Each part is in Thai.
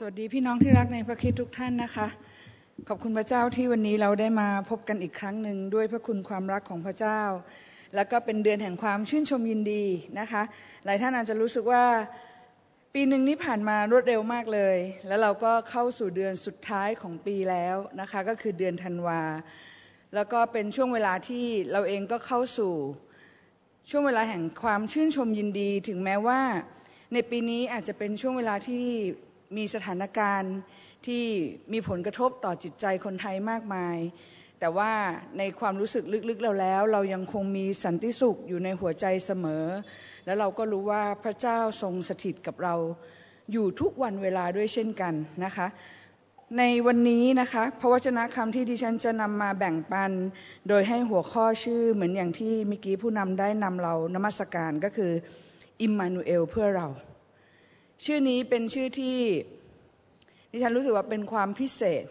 สวัสดีพี่น้องที่รักในพระคิดทุกท่านนะคะ ขอบคุณพระเจ้าที่วันนี้เราได้มาพบกันอีกครั้งหนึ่งด้วยพระคุณความรักของพระเจ้า แล้วก็เป็นเดือนแห่งความชื่นชมยินดีนะคะ หลายท่านอาจจะรู้สึกว่า ปีหนึ่งนี้ผ่านมารวดเร็วมากเลย แล้วเราก็เข้าสู่เดือนสุดท้ายของปีแล้วนะคะ ก็คือเดือนธันวา แล้วก็เป็นช่วงเวลาที่เราเองก็เข้าสู่ช่วงเวลาแห่งความชื่นชมยินดี ถึงแม้ว่า ในปีนี้อาจจะเป็นช่วงเวลาที่ มีสถานการณ์ที่มีผลกระทบต่อจิตใจคนไทยมากมาย แต่ว่าในความรู้สึกลึกๆเราแล้ว เรายังคงมีสันติสุขอยู่ในหัวใจเสมอ แล้วเราก็รู้ว่าพระเจ้าทรงสถิตกับเราอยู่ทุกวันเวลาด้วยเช่นกันนะคะในวันนี้นะคะพระวจนะคำที่ดิฉันจะนำมาแบ่งปัน โดยให้หัวข้อชื่อเหมือนอย่างที่เมื่อกี้ผู้นำได้นำเรานมัสการก็คือ อิมมานูเอลเพื่อเรา ชื่อนี้เป็นชื่อที่ดิฉันรู้สึกว่าเป็นความพิเศษ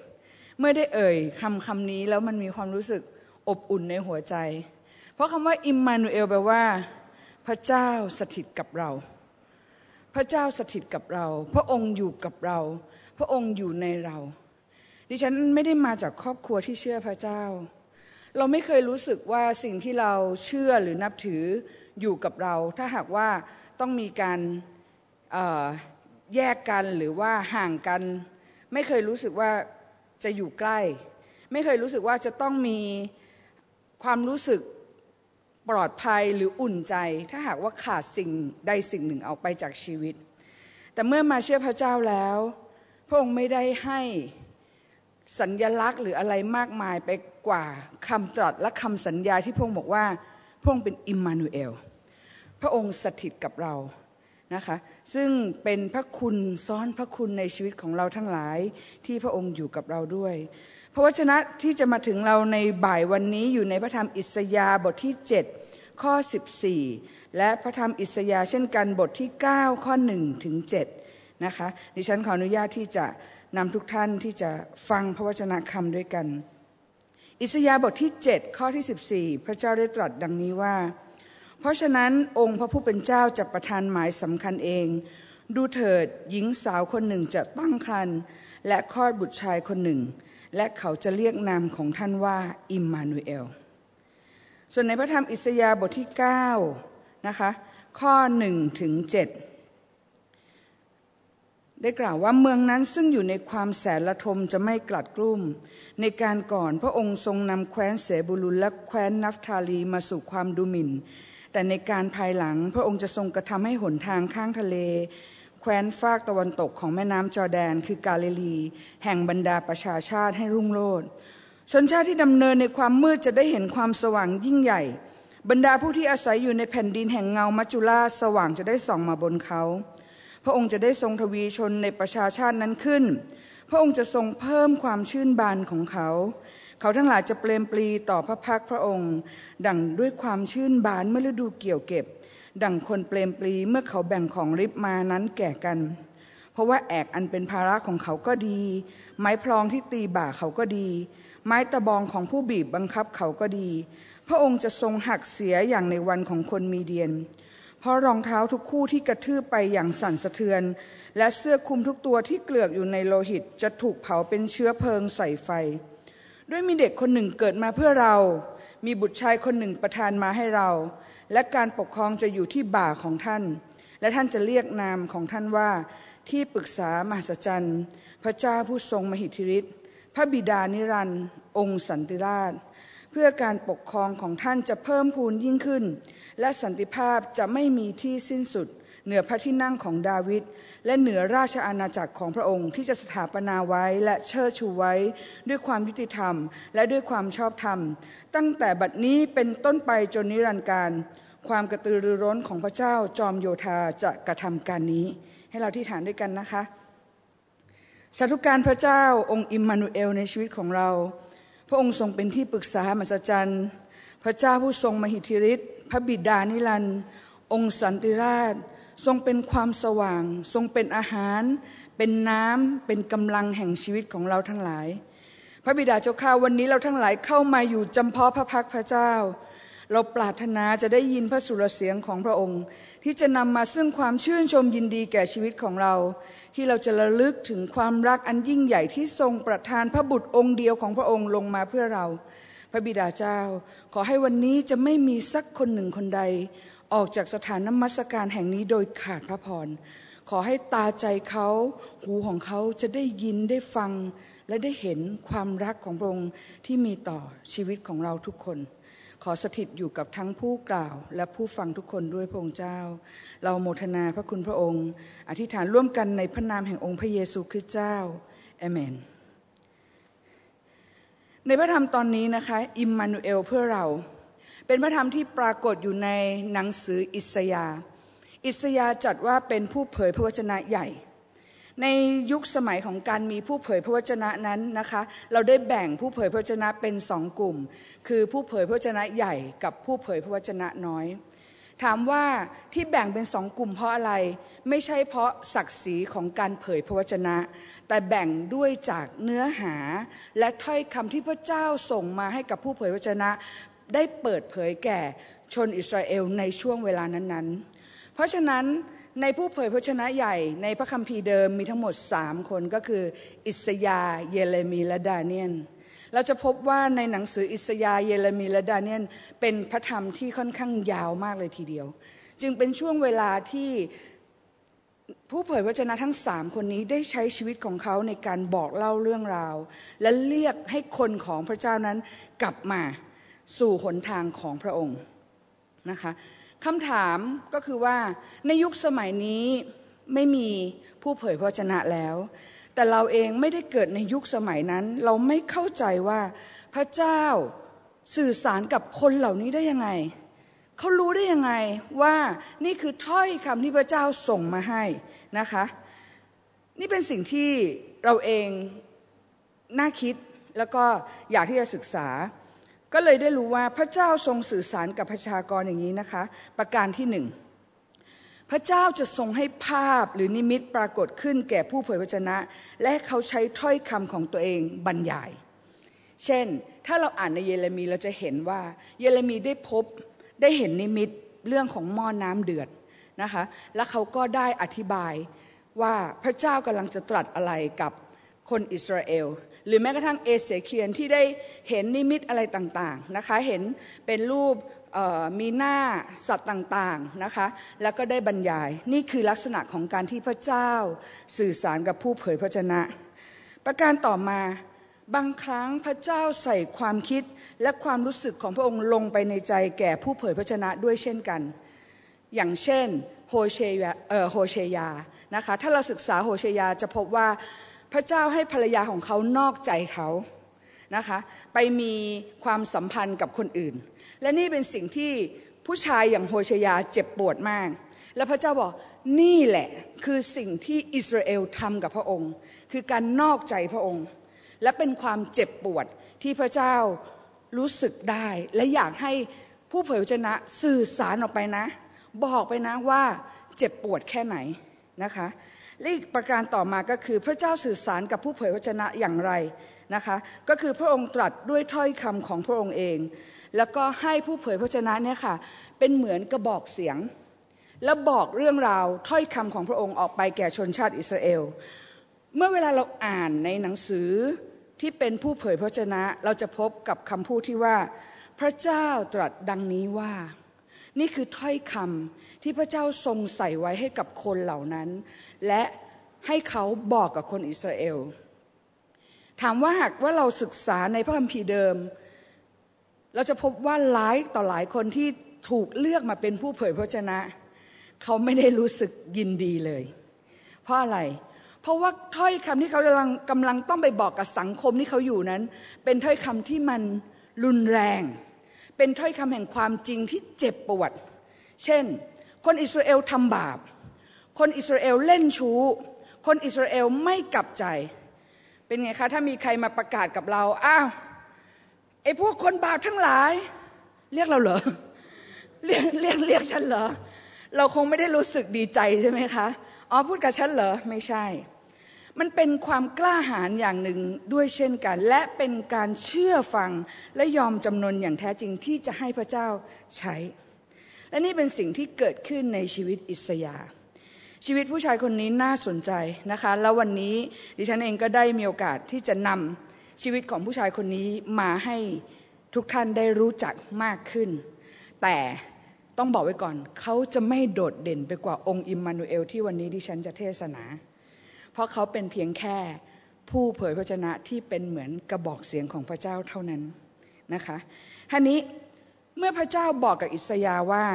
เมื่อได้เอ่ยคำคำนี้แล้วมันมีความรู้สึกอบอุ่นในหัวใจ เพราะคำว่าอิมมานูเอลแปลว่า พระเจ้าสถิตกับเรา พระเจ้าสถิตกับเรา พระองค์อยู่กับเรา พระองค์อยู่ในเรา ดิฉันไม่ได้มาจากครอบครัวที่เชื่อพระเจ้า เราไม่เคยรู้สึกว่าสิ่งที่เราเชื่อหรือนับถืออยู่กับเรา ถ้าหากว่าต้องมีการ แยกกันหรือว่าห่างกัน ไม่เคยรู้สึกว่าจะอยู่ใกล้ ไม่เคยรู้สึกว่าจะต้องมีความรู้สึกปลอดภัยหรืออุ่นใจ ถ้าหากว่าขาดสิ่งใดสิ่งหนึ่งออกไปจากชีวิต แต่เมื่อมาเชื่อพระเจ้าแล้ว พระองค์ไม่ได้ให้สัญญลักษณ์หรืออะไรมากมายไปกว่าคำตรัสและคำสัญญาที่พระองค์บอกว่า พระองค์เป็นอิมมานูเอล พระองค์สถิตกับเรา นะคะซึ่งเป็นพระคุณซ้อนพระคุณในชีวิตของเราทั้งหลายที่พระองค์อยู่กับเราด้วย พระวจนะที่จะมาถึงเราในบ่ายวันนี้อยู่ในพระธรรมอิสยาบทที่ 7 ข้อ 14 และพระธรรมอิสยาเช่นกันบทที่ 9 ข้อ1ถึง7นะคะดิฉันขออนุญาตที่จะนำทุกท่านที่จะฟังพระวจนะคำด้วยกัน อิสยาบทที่ 7 ข้อที่ 14 พระเจ้าได้ตรัสดังนี้ว่า เพราะฉะนั้นองค์พระผู้เป็นเจ้าจะประทานหมายสำคัญเอง ดูเถิดหญิงสาวคนหนึ่งจะตั้งครรภ์และคลอดบุตรชายคนหนึ่ง และเขาจะเรียกนามของท่านว่าอิมมานูเอล ส่วนในพระธรรมอิสยาห์บทที่9นะคะข้อ1ถึง7ได้กล่าวว่าเมืองนั้นซึ่งอยู่ในความแสนละทมจะไม่กลัดกลุ้มในการก่อนพระองค์ทรงนำแคว้นเสบุลุลและแคว้นนัฟทาลีมาสู่ความดูหมิ่น แต่ในการภายหลังพระองค์จะทรงกระทำให้หนทางข้างทะเล แคว้นฟากตะวันตกของแม่น้ำจอแดน คือกาลิลี แห่งบรรดาประชาชาติให้รุ่งโรจน์ชนชาติที่ดำเนินในความมืดจะได้เห็นความสว่างยิ่งใหญ่ บรรดาผู้ที่อาศัยอยู่ในแผ่นดินแห่งเงามัจจุราชสว่างจะได้ส่องมาบนเขา พระองค์จะได้ทรงทวีชนในประชาชาตินั้นขึ้น พระองค์จะทรงเพิ่มความชื่นบานของเขา เขาทั้งหลายจะเปลมปลีต่อพระพักพระองค์ ดั่งด้วยความชื่นบานเมื่อฤดูเกี่ยวเก็บ ดั่งคนเปลมปลีเมื่อเขาแบ่งของริบมานั้นแก่กัน เพราะว่าแอกอันเป็นภาระของเขาก็ดี ไม้พลองที่ตีบ่าเขาก็ดี ไม้ตะบองของผู้บีบบังคับเขาก็ดี พระองค์จะทรงหักเสียอย่างในวันของคนมีเดียนเพราะรองเท้าทุกคู่ที่กระทืบไปอย่างสั่นสะเทือน และเสื้อคลุมทุกตัวที่เกลือกอยู่ในโลหิตจะถูกเผาเป็นเชื้อเพลิงใส่ไฟ ด้วยมีเด็กคนหนึ่งเกิดมาเพื่อเรา มีบุตรชายคนหนึ่งประทานมาให้เรา และการปกครองจะอยู่ที่บ่าของท่าน และท่านจะเรียกนามของท่านว่า ที่ปรึกษามหัศจรรย์ พระเจ้าผู้ทรงมหิทธิฤทธิ์พระบิดานิรันดร์องค์สันติราช เพื่อการปกครองของท่านจะเพิ่มพูนยิ่งขึ้น และสันติภาพจะไม่มีที่สิ้นสุด เหนือพระที่นั่งของดาวิดและเหนือราชอาณาจักรของพระองค์ที่จะสถาปนาไว้และเชิดชูไว้ด้วยความยุติธรรม และด้วยความชอบธรรม ตั้งแต่บัดนี้เป็นต้นไปจนนิรันดร์การ ความกระตือรือร้นของพระเจ้าจอมโยธาจะกระทำการนี้ ให้เราที่ฐานด้วยกันนะคะสาธุการพระเจ้าองค์อิมมานูเอลในชีวิตของเรา พระองค์ทรงเป็นที่ปรึกษามหัศจรรย์พระเจ้าผู้ทรงมหิทธิฤทธิ์พระบิดานิรันดร์องค์สันติราช ทรงเป็นความสว่าง ทรงเป็นอาหาร เป็นน้ำเป็นกำลังแห่งชีวิตของเราทั้งหลาย พระบิดาเจ้าข้าวันนี้เราทั้งหลายเข้ามาอยู่จำเพาะพระพักพระเจ้า เราปรารถนาจะได้ยินพระสุรเสียงของพระองค์ ที่จะนำมาซึ่งความชื่นชมยินดีแก่ชีวิตของเรา ที่เราจะระลึกถึงความรักอันยิ่งใหญ่ที่ทรงประทานพระบุตรองค์เดียวของพระองค์ลงมาเพื่อเราพระบิดาเจ้า ขอให้วันนี้จะไม่มีสักคนหนึ่งคนใด ออกจากสถานนมัสการแห่งนี้โดยขาดพระพร ขอให้ตาใจเขาหูของเขาจะได้ยินได้ฟัง และได้เห็นความรักของพระองค์ที่มีต่อชีวิตของเราทุกคน ขอสถิตอยู่กับทั้งผู้กล่าว และผู้ฟังทุกคนด้วยพระองค์เจ้า เราโมทนาพระคุณพระองค์ อธิษฐานร่วมกันในพระนามแห่งองค์พระเยซูคริสต์เจ้าเอเมนในพระธรรมตอนนี้นะคะ อิมมานูเอลเพื่อเรา เป็นพระธรรมที่ปรากฏอยู่ในหนังสืออิสยา อิสยาจัดว่าเป็นผู้เผยพระวจนะใหญ่ ในยุคสมัยของการมีผู้เผยพระวจนะนั้นนะคะ เราได้แบ่งผู้เผยพระวจนะเป็นสองกลุ่ม คือผู้เผยพระวจนะใหญ่กับผู้เผยพระวจนะน้อยถามว่าที่แบ่งเป็นสองกลุ่มเพราะอะไร ไม่ใช่เพราะศักดิ์ศรีของการเผยพระวจนะ แต่แบ่งด้วยจากเนื้อหา และถ้อยคำที่พระเจ้าส่งมาให้กับผู้เผยพระวจนะ ได้เปิดเผยแก่ชนอิสราเอลในช่วงเวลานั้นๆ เพราะฉะนั้นในผู้เผยพระชนะใหญ่ในพระคัมภีร์เดิมมีทั้งหมดสามคนก็คือ อิสยาเยเรมีและดาเนียน เราจะพบว่าในหนังสืออิสยาเยเรมีและดาเนียนเป็นพระธรรมที่ค่อนข้างยาวมากเลยทีเดียว จึงเป็นช่วงเวลาที่ผู้เผยพระชนะทั้งสามคนนี้ได้ใช้ชีวิตของเขาในการบอกเล่าเรื่องราว และเรียกให้คนของพระเจ้านั้นกลับมา สู่หนทางของพระองค์นะคะคำถามก็คือว่าในยุคสมัยนี้ไม่มีผู้เผยพระชนะแล้ว แต่เราเองไม่ได้เกิดในยุคสมัยนั้น เราไม่เข้าใจว่าพระเจ้าสื่อสารกับคนเหล่านี้ได้ยังไง เขารู้ได้ยังไงว่านี่คือถ้อยคำที่พระเจ้าส่งมาให้นะคะ นี่เป็นสิ่งที่เราเองน่าคิดแล้วก็อยากที่จะศึกษา ก็เลยได้รู้ว่าพระเจ้าทรงสื่อสารกับประชากรอย่างนี้นะคะ ประการที่หนึ่งพระเจ้าจะทรงให้ภาพหรือนิมิตปรากฏขึ้นแก่ผู้เผยพระชนะ และเขาใช้ถ้อยคำของตัวเองบรรยาย เช่น ถ้าเราอ่านในเยเรมีเราจะเห็นว่า เยเรมีได้พบได้เห็นนิมิตเรื่องของหม้อน้ำเดือดนะคะ แล้วเขาก็ได้อธิบายว่าพระเจ้ากำลังจะตรัสอะไรกับคนอิสราเอล หรือแม้กระทั่งเอเสเคียนที่ได้เห็นนิมิตอะไรต่างๆนะคะ เห็นเป็นรูปมีหน้าสัตว์ต่างๆนะคะ แล้วก็ได้บรรยาย นี่คือลักษณะของการที่พระเจ้าสื่อสารกับผู้เผยพระชนะ ประการต่อมาบางครั้งพระเจ้าใส่ความคิดและความรู้สึกของพระองค์ลงไปในใจแก่ผู้เผยพระชนะด้วยเช่นกัน อย่างเช่นโฮเชยาโฮเชยานะคะ ถ้าเราศึกษาโฮเชยาจะพบว่า พระเจ้าให้ภรรยาของเขานอกใจเขานะคะไปมีความสัมพันธ์กับคนอื่น และนี่เป็นสิ่งที่ผู้ชายอย่างโฮชยาเจ็บปวดมาก และพระเจ้าบอกนี่แหละคือสิ่งที่อิสราเอลทำกับพระองค์ คือการนอกใจพระองค์ และเป็นความเจ็บปวดที่พระเจ้ารู้สึกได้ และอยากให้ผู้เผยพระชนะสื่อสารออกไปนะ บอกไปนะว่าเจ็บปวดแค่ไหนนะคะ และอีกประการต่อมาก็คือพระเจ้าสื่อสารกับผู้เผยพระชนะอย่างไรนะคะ ก็คือพระองค์ตรัสด้วยถ้อยคำของพระองค์เอง แล้วก็ให้ผู้เผยพระชนะเนี่ยค่ะเป็นเหมือนกระบอกเสียง แล้วบอกเรื่องราวถ้อยคำของพระองค์ออกไปแก่ชนชาติอิสราเอล เมื่อเวลาเราอ่านในหนังสือที่เป็นผู้เผยพระชนะ เราจะพบกับคำพูดที่ว่า พระเจ้าตรัสดังนี้ว่า นี่คือถ้อยคำที่พระเจ้าทรงใส่ไว้ให้กับคนเหล่านั้น และให้เขาบอกกับคนอิสราเอล ถามว่าหากว่าเราศึกษาในพระคัมภีร์เดิม เราจะพบว่าหลายต่อหลายคนที่ถูกเลือกมาเป็นผู้เผยพระชนะ เขาไม่ได้รู้สึกยินดีเลย เพราะอะไรเพราะว่าถ้อยคำที่เขากำลังกำลังต้องไปบอกกับสังคมที่เขาอยู่นั้น เป็นถ้อยคำที่มันรุนแรง เป็นถ้อยคำแห่งความจริงที่เจ็บปวด เช่น คนอิสราเอลทำบาป คนอิสราเอลเล่นชู้ คนอิสราเอลไม่กลับใจ เป็นไงคะถ้ามีใครมาประกาศกับเรา อ้าวไอ้พวกคนบาปทั้งหลาย เรียกเราเหรอ เรียกเรียกเรียกฉันเหรอ เราคงไม่ได้รู้สึกดีใจใช่ไหมคะ อ๋อพูดกับฉันเหรอ ไม่ใช่ มันเป็นความกล้าหาญอย่างหนึ่งด้วยเช่นกัน และเป็นการเชื่อฟังและยอมจำนนอย่างแท้จริงที่จะให้พระเจ้าใช้ และนี่เป็นสิ่งที่เกิดขึ้นในชีวิตอิสยาชีวิตผู้ชายคนนี้น่าสนใจนะคะ แล้ววันนี้ดิฉันเองก็ได้มีโอกาสที่จะนำชีวิตของผู้ชายคนนี้มาให้ทุกท่านได้รู้จักมากขึ้น แต่ต้องบอกไว้ก่อน เขาจะไม่โดดเด่นไปกว่าองค์อิมมานูเอลที่วันนี้ดิฉันจะเทศนา เพราะเขาเป็นเพียงแค่ผู้เผยพระชนะที่เป็นเหมือนกระบอกเสียงของพระเจ้าเท่านั้นนะคะท่านี้เมื่อพระเจ้าบอกกับอิสยาว่า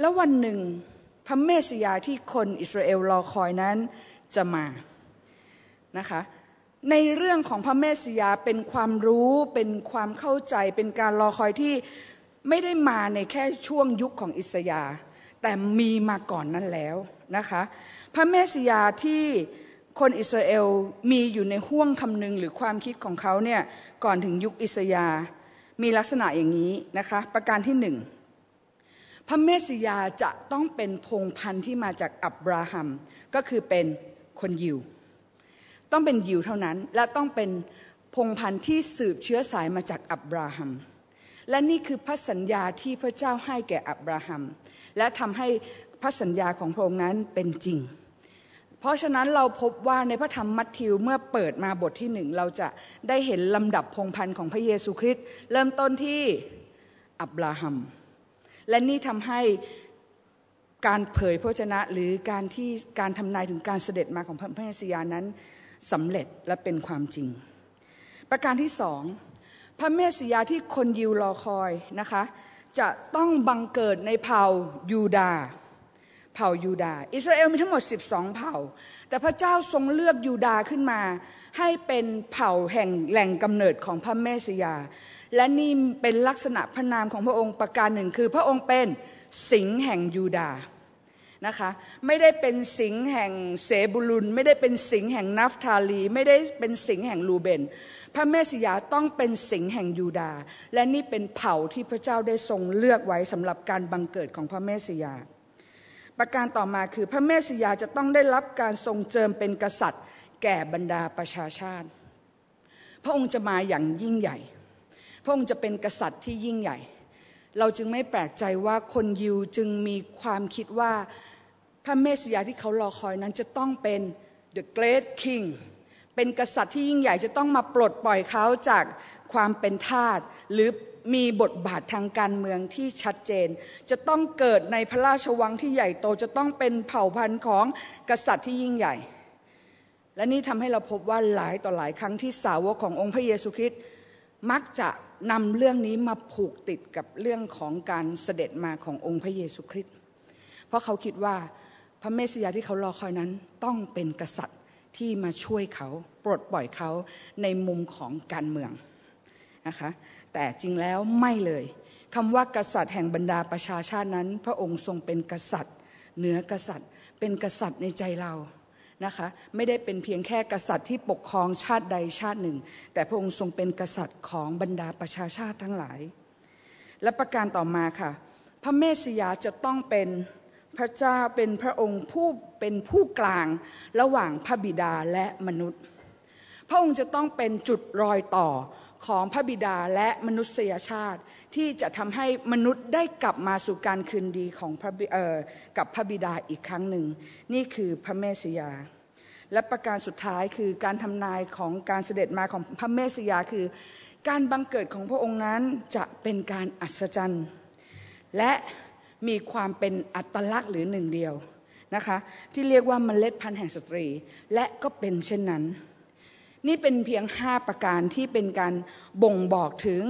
แล้ววันหนึ่งพระเมสยาที่คนอิสราเอลรอคอยนั้นจะมานะคะในเรื่องของพระเมสยาเป็นความรู้เป็นความเข้าใจเป็นการรอคอยที่ไม่ได้มาในแค่ช่วงยุคของอิสยา แต่มีมาก่อนนั้นแล้วนะคะพระเมสยาที่คนอิสราเอลมีอยู่ในห่วงคำนึงหรือความคิดของเขาเนี่ยก่อนถึงยุคอิสยา มีลักษณะอย่างนี้นะคะประการที่หนึ่งพระเมสยาจะต้องเป็นพงพันธุ์ที่มาจากอับราฮัม ก็คือเป็นคนยิว ต้องเป็นยิวเท่านั้นและต้องเป็นพงพันธุ์ที่สืบเชื้อสายมาจากอับราฮัม และนี่คือพระสัญญาที่พระเจ้าให้แก่อับราฮัม และทำให้พระสัญญาของพระองค์นั้นเป็นจริง เพราะฉะนั้นเราพบว่าในพระธรรมมัทธิวเมื่อเปิดมาบทที่หนึ่งเราจะได้เห็นลำดับพงพันธ์ของพระเยซูคริสต์เริ่มต้นที่อับราฮัม และนี่ทำให้การเผยพระชนะหรือการที่การทำนายถึงการเสด็จมาของพระเมสยานั้นสำเร็จและเป็นความจริง ประการที่สอง พระเมสสิยาที่คนยิวรอคอยนะคะ จะต้องบังเกิดในเผ่ายูดาเผ่ายูดา อิสราเอลมีทั้งหมด 12 เผ่า แต่พระเจ้าทรงเลือกยูดาขึ้นมา ให้เป็นเผ่าแห่งแหล่งกำเนิดของพระเมสสิยา และนี่เป็นลักษณะพระนามของพระองค์ประการหนึ่งคือพระองค์เป็นสิงห์แห่งยูดา นะคะไม่ได้เป็นสิงห์แห่งเสบุลุน ไม่ได้เป็นสิงห์แห่งนัฟทาลี ไม่ได้เป็นสิงห์แห่งลูเบน พระเมสยาต้องเป็นสิงห์แห่งยูดา และนี่เป็นเผ่าที่พระเจ้าได้ทรงเลือกไว้สำหรับการบังเกิดของพระเมสยา ประการต่อมาคือพระเมสยาจะต้องได้รับการทรงเจิมเป็นกษัตริย์ แก่บรรดาประชาชาติ พระองค์จะมาอย่างยิ่งใหญ่ พระองค์จะเป็นกษัตริย์ที่ยิ่งใหญ่ เราจึงไม่แปลกใจว่าคนยิวจึงมีความคิดว่าพระเมสยาที่เขารอคอยนั้นจะต้องเป็น the great king เป็นกษัตริย์ที่ยิ่งใหญ่จะต้องมาปลดปล่อยเขาจากความเป็นทาสหรือมีบทบาททางการเมืองที่ชัดเจน จะต้องเกิดในพระราชวังที่ใหญ่โตจะต้องเป็นเผ่าพันธุ์ของกษัตริย์ที่ยิ่งใหญ่ และนี่ทำให้เราพบว่าหลายต่อหลายครั้งที่สาวกขององค์พระเยซูคริสต์มักจะ นำเรื่องนี้มาผูกติดกับเรื่องของการเสด็จมาขององค์พระเยซูคริสต์เพราะเขาคิดว่าพระเมสสิยาที่เขารอคอยนั้นต้องเป็นกษัตริย์ที่มาช่วยเขาปลดปล่อยเขาในมุมของการเมืองนะคะแต่จริงแล้วไม่เลยคำว่ากษัตริย์แห่งบรรดาประชาชาตินั้น พระองค์ทรงเป็นกษัตริย์เหนือกษัตริย์ เป็นกษัตริย์ในใจเรา นะคะไม่ได้เป็นเพียงแค่กษัตริย์ที่ปกครองชาติใดชาติหนึ่ง แต่พระองค์ทรงเป็นกษัตริย์ของบรรดาประชาชาติทั้งหลาย และประการต่อมาค่ะ พระเมสสิยาจะต้องเป็นพระเจ้าเป็นพระองค์ผู้เป็นผู้กลางระหว่างพระบิดาและมนุษย์ พระองค์จะต้องเป็นจุดรอยต่อ ของพระบิดาและมนุษยชาติ ที่จะทำให้มนุษย์ได้กลับมาสู่การคืนดีของพระเอ่อกับพระบิดาอีกครั้งหนึ่ง นี่คือพระเมสยา และประการสุดท้ายคือการทำนายของการเสด็จมาของพระเมสยาคือ การบังเกิดของพระองค์นั้นจะเป็นการอัศจรรย์ และมีความเป็นอัตลักษณ์หรือหนึ่งเดียวนะคะที่เรียกว่าเมล็ดพันธุ์แห่งสตรี และก็เป็นเช่นนั้น นี่เป็นเพียงห้าประการที่เป็นการบ่งบอกถึง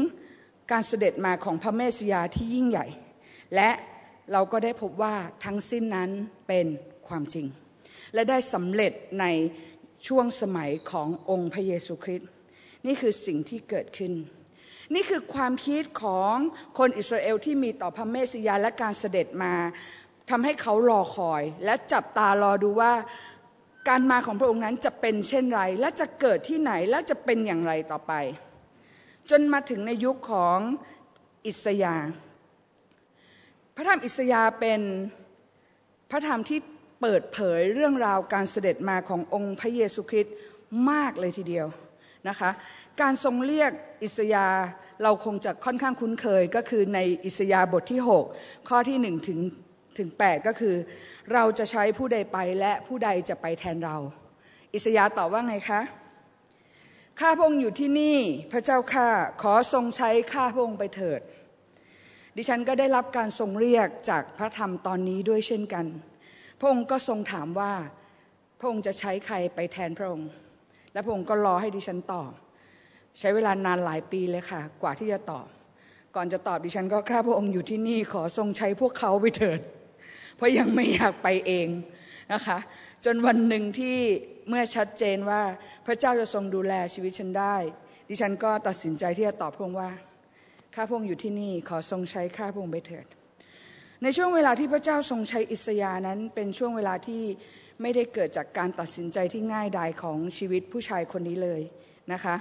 การเสด็จมาของพระเมสยาที่ยิ่งใหญ่ และเราก็ได้พบว่าทั้งสิ้นนั้นเป็นความจริง และได้สำเร็จในช่วงสมัยขององค์พระเยซูคริสต์นี่คือสิ่งที่เกิดขึ้น นี่คือความคิดของคนอิสราเอลที่มีต่อพระเมสยาและการเสด็จมาทำให้เขารอคอย และจับตารอดูว่า การมาของพระองค์นั้นจะเป็นเช่นไร และจะเกิดที่ไหนและจะเป็นอย่างไรต่อไป จนมาถึงในยุคของอิสยาพระธรรมอิสยาเป็นพระธรรมที่เปิดเผยเรื่องราวการเสด็จมาขององค์พระเยซูคริสต์มากเลยทีเดียวนะคะ การทรงเรียกอิสยาเราคงจะค่อนข้างคุ้นเคยก็คือในอิสยาบทที่ 6 ข้อที่1ถึง ถึง 8 ก็คือ เราจะใช้ผู้ใดไปและผู้ใดจะไปแทนเรา อิสยาตอบว่าไงคะข้าพงอยู่ที่นี่พระเจ้าข้าขอทรงใช้ข้าพงไปเถิด ดิฉันก็ได้รับการทรงเรียกจากพระธรรมตอนนี้ด้วยเช่นกัน พระองค์ก็ทรงถามว่าพระองค์จะใช้ใครไปแทนพระองค์ และพระองค์ก็รอให้ดิฉันตอบ ใช้เวลานานหลายปีเลยค่ะ กว่าที่จะตอบ ก่อนจะตอบดิฉันก็ข้าพระองค์อยู่ที่นี่ขอทรงใช้พวกเขาไปเถิด เพราะยังไม่อยากไปเองนะคะ จนวันหนึ่งที่เมื่อชัดเจนว่าพระเจ้าจะทรงดูแลชีวิตฉันได้ ดิฉันก็ตัดสินใจที่จะตอบพระองค์ว่าข้าพระองค์อยู่ที่นี่ขอทรงใช้ข้าพระองค์ไปเถิด ในช่วงเวลาที่พระเจ้าทรงใช้อิสยานั้น เป็นช่วงเวลาที่ไม่ได้เกิดจากการตัดสินใจที่ง่ายดายของชีวิตผู้ชายคนนี้เลยนะคะ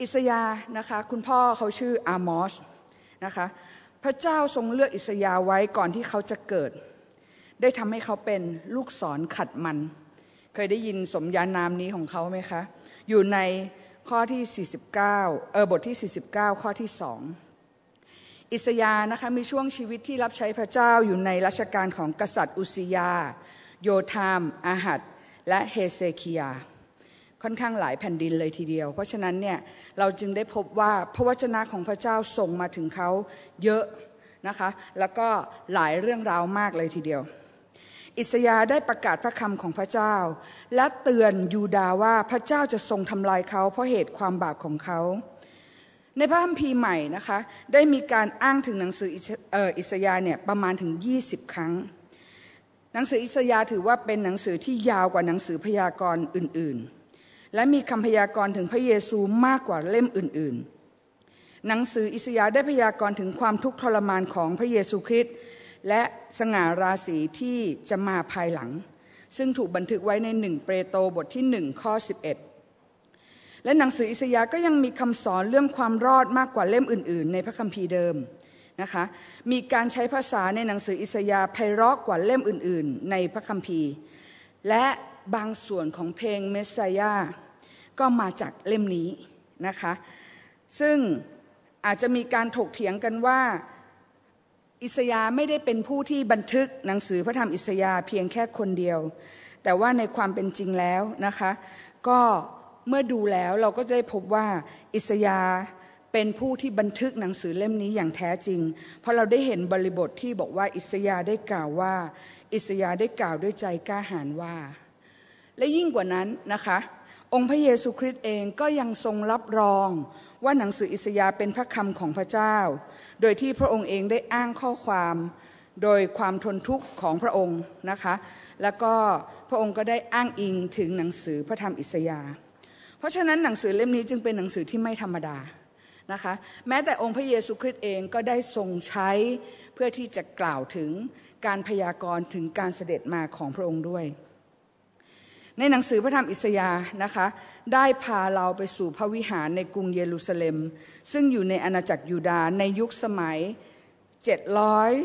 อิสยานะคะคุณพ่อเขาชื่ออามอสนะคะพระเจ้าทรงเลือกอิสยาไว้ก่อนที่เขาจะเกิด ได้ทำให้เขาเป็นลูกศรขัดมัน เคยได้ยินสมญานามนี้ของเขาไหมคะ อยู่ในข้อที่ 49 เออบทที่ 49 ข้อที่สองอิสยานะคะมีช่วงชีวิตที่รับใช้พระเจ้าอยู่ในรัชกาลของกษัตริย์อุสยา โยธามอาหัดและเฮเซคียา ค่อนข้างหลายแผ่นดินเลยทีเดียว เพราะฉะนั้นเนี่ยเราจึงได้พบว่าพระวจนะของพระเจ้าส่งมาถึงเขาเยอะนะคะ แล้วก็หลายเรื่องราวมากเลยทีเดียว อิสยาได้ประกาศพระคำของพระเจ้า และเตือนยูดาว่าพระเจ้าจะทรงทำลายเขาเพราะเหตุความบาปของเขา ในพระคัมภีร์ใหม่นะคะได้มีการอ้างถึงหนังสืออิสยาเนี่ยประมาณถึง 20 ครั้ง หนังสืออิสยาถือว่าเป็นหนังสือที่ยาวกว่าหนังสือพยากรณ์อื่นๆ และมีคำพยากรณ์ถึงพระเยซูมากกว่าเล่มอื่นๆ หนังสืออิสยาได้พยากรณ์ถึงความทุกข์ทรมานของพระเยซูคริสต์ และสง่าราศีที่จะมาภายหลัง ซึ่งถูกบันทึกไว้ในหนึ่งเปโตรบทที่หนึ่งข้อ11และหนังสืออิสยาห์ก็ยังมีคำสอนเรื่องความรอดมากกว่าเล่มอื่น ๆ ในพระคัมภีร์เดิมนะคะมีการใช้ภาษาในหนังสืออิสยาห์ไพเราะกว่าเล่มอื่น ๆ ในพระคัมภีร์ และบางส่วนของเพลงเมสซายาก็มาจากเล่มนี้นะคะ ซึ่งอาจจะมีการถกเถียงกันว่า อิสยาไม่ได้เป็นผู้ที่บันทึกหนังสือพระธรรมอิสยาเพียงแค่คนเดียว แต่ว่าในความเป็นจริงแล้วนะคะ ก็เมื่อดูแล้วเราก็จะได้พบว่าอิสยาเป็นผู้ที่บันทึกหนังสือเล่มนี้อย่างแท้จริง เพราะเราได้เห็นบริบทที่บอกว่าอิสยาได้กล่าวว่า อิสยาได้กล่าวด้วยใจกล้าหาญว่า และยิ่งกว่านั้นนะคะ องค์พระเยซูคริสต์เองก็ยังทรงรับรอง ว่าหนังสืออิสยาเป็นพระคำของพระเจ้า โดยที่พระองค์เองได้อ้างข้อความโดยความทนทุกข์ของพระองค์นะคะ แล้วก็พระองค์ก็ได้อ้างอิงถึงหนังสือพระธรรมอิสยา เพราะฉะนั้นหนังสือเล่มนี้จึงเป็นหนังสือที่ไม่ธรรมดานะคะแม้แต่องค์พระเยซูคริสต์เองก็ได้ทรงใช้เพื่อที่จะกล่าวถึงการพยากรณ์ถึงการเสด็จมาของพระองค์ด้วย ในหนังสือพระธรรมอิสยาห์นะคะ ได้พาเราไปสู่พระวิหารในกรุงเยรูซาเล็ม ซึ่งอยู่ในอาณาจักรยูดาห์ในยุคสมัย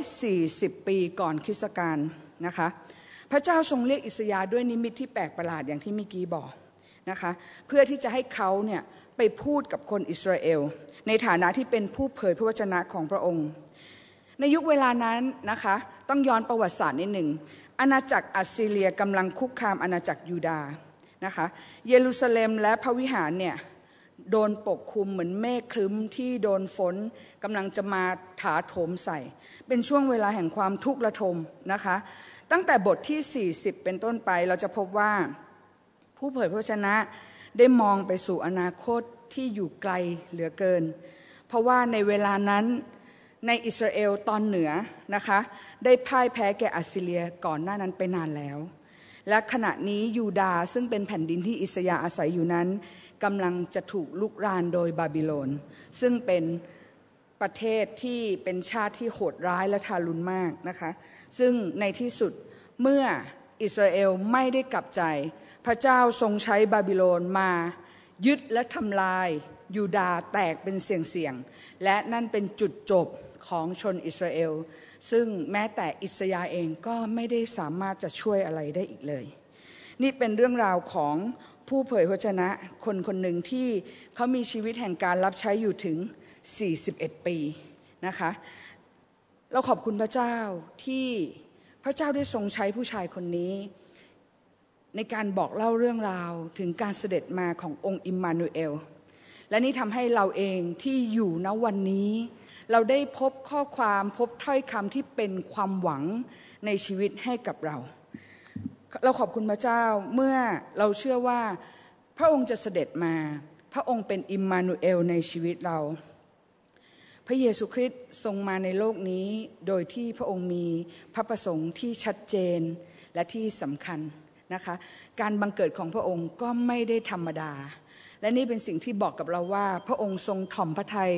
740 ปีก่อนคริสตกาลนะคะ พระเจ้าทรงเรียกอิสยาห์ด้วยนิมิตที่แปลกประหลาดอย่างที่เมื่อกี้บอกนะคะ เพื่อที่จะให้เขาเนี่ยไปพูดกับคนอิสราเอล ในฐานะที่เป็นผู้เผยพระวจนะของพระองค์ในยุคเวลานั้นนะคะต้องย้อนประวัติศาสตร์นิดหนึ่ง อาณาจักรอัสซีเรียกำลังคุกคามอาณาจักรยูดาห์นะคะเยรูซาเล็มและพระวิหารเนี่ยโดนปกคลุมเหมือนเมฆครึ้มที่โดนฝนกำลังจะมาถาโถมใส่ เป็นช่วงเวลาแห่งความทุกข์ระทมนะคะ ตั้งแต่บทที่ 40 เป็นต้นไปเราจะพบว่า ผู้เผยพระชนะได้มองไปสู่อนาคตที่อยู่ไกลเหลือเกิน เพราะว่าในเวลานั้น ในอิสราเอลตอนเหนือนะคะได้พ่ายแพ้แก่อัสซีเรียก่อนหน้านั้นไปนานแล้ว และขณะนี้ยูดาซึ่งเป็นแผ่นดินที่อิสยาอาศัยอยู่นั้นกำลังจะถูกลุกรานโดยบาบิโลน ซึ่งเป็นประเทศที่เป็นชาติที่โหดร้ายและทารุณมากนะคะซึ่งในที่สุดเมื่ออิสราเอลไม่ได้กลับใจ พระเจ้าทรงใช้บาบิโลนมายึดและทำลายยูดาแตกเป็นเสี่ยงๆและนั่นเป็นจุดจบ ของชนอิสราเอล ซึ่งแม้แต่อิสยาเองก็ไม่ได้สามารถจะช่วยอะไรได้อีกเลย นี่เป็นเรื่องราวของผู้เผยพระชนะคนคนหนึ่งที่เขามีชีวิตแห่งการรับใช้อยู่ถึง 41 ปีนะคะ เราขอบคุณพระเจ้าที่พระเจ้าได้ทรงใช้ผู้ชายคนนี้ ในการบอกเล่าเรื่องราวถึงการเสด็จมาขององค์อิมมานูเอล และนี่ทำให้เราเองที่อยู่ณวันนี้ เราได้พบข้อความพบถ้อยคำที่เป็นความหวังในชีวิตให้กับเรา เราขอบคุณพระเจ้าเมื่อเราเชื่อว่าพระองค์จะเสด็จมา พระองค์เป็นอิมมานูเอลในชีวิตเรา พระเยซูคริสต์ทรงมาในโลกนี้ โดยที่พระองค์มีพระประสงค์ที่ชัดเจนและที่สำคัญนะคะการบังเกิดของพระองค์ก็ไม่ได้ธรรมดา และนี่เป็นสิ่งที่บอกกับเราว่า พระองค์ทรงถ่อมพระทัย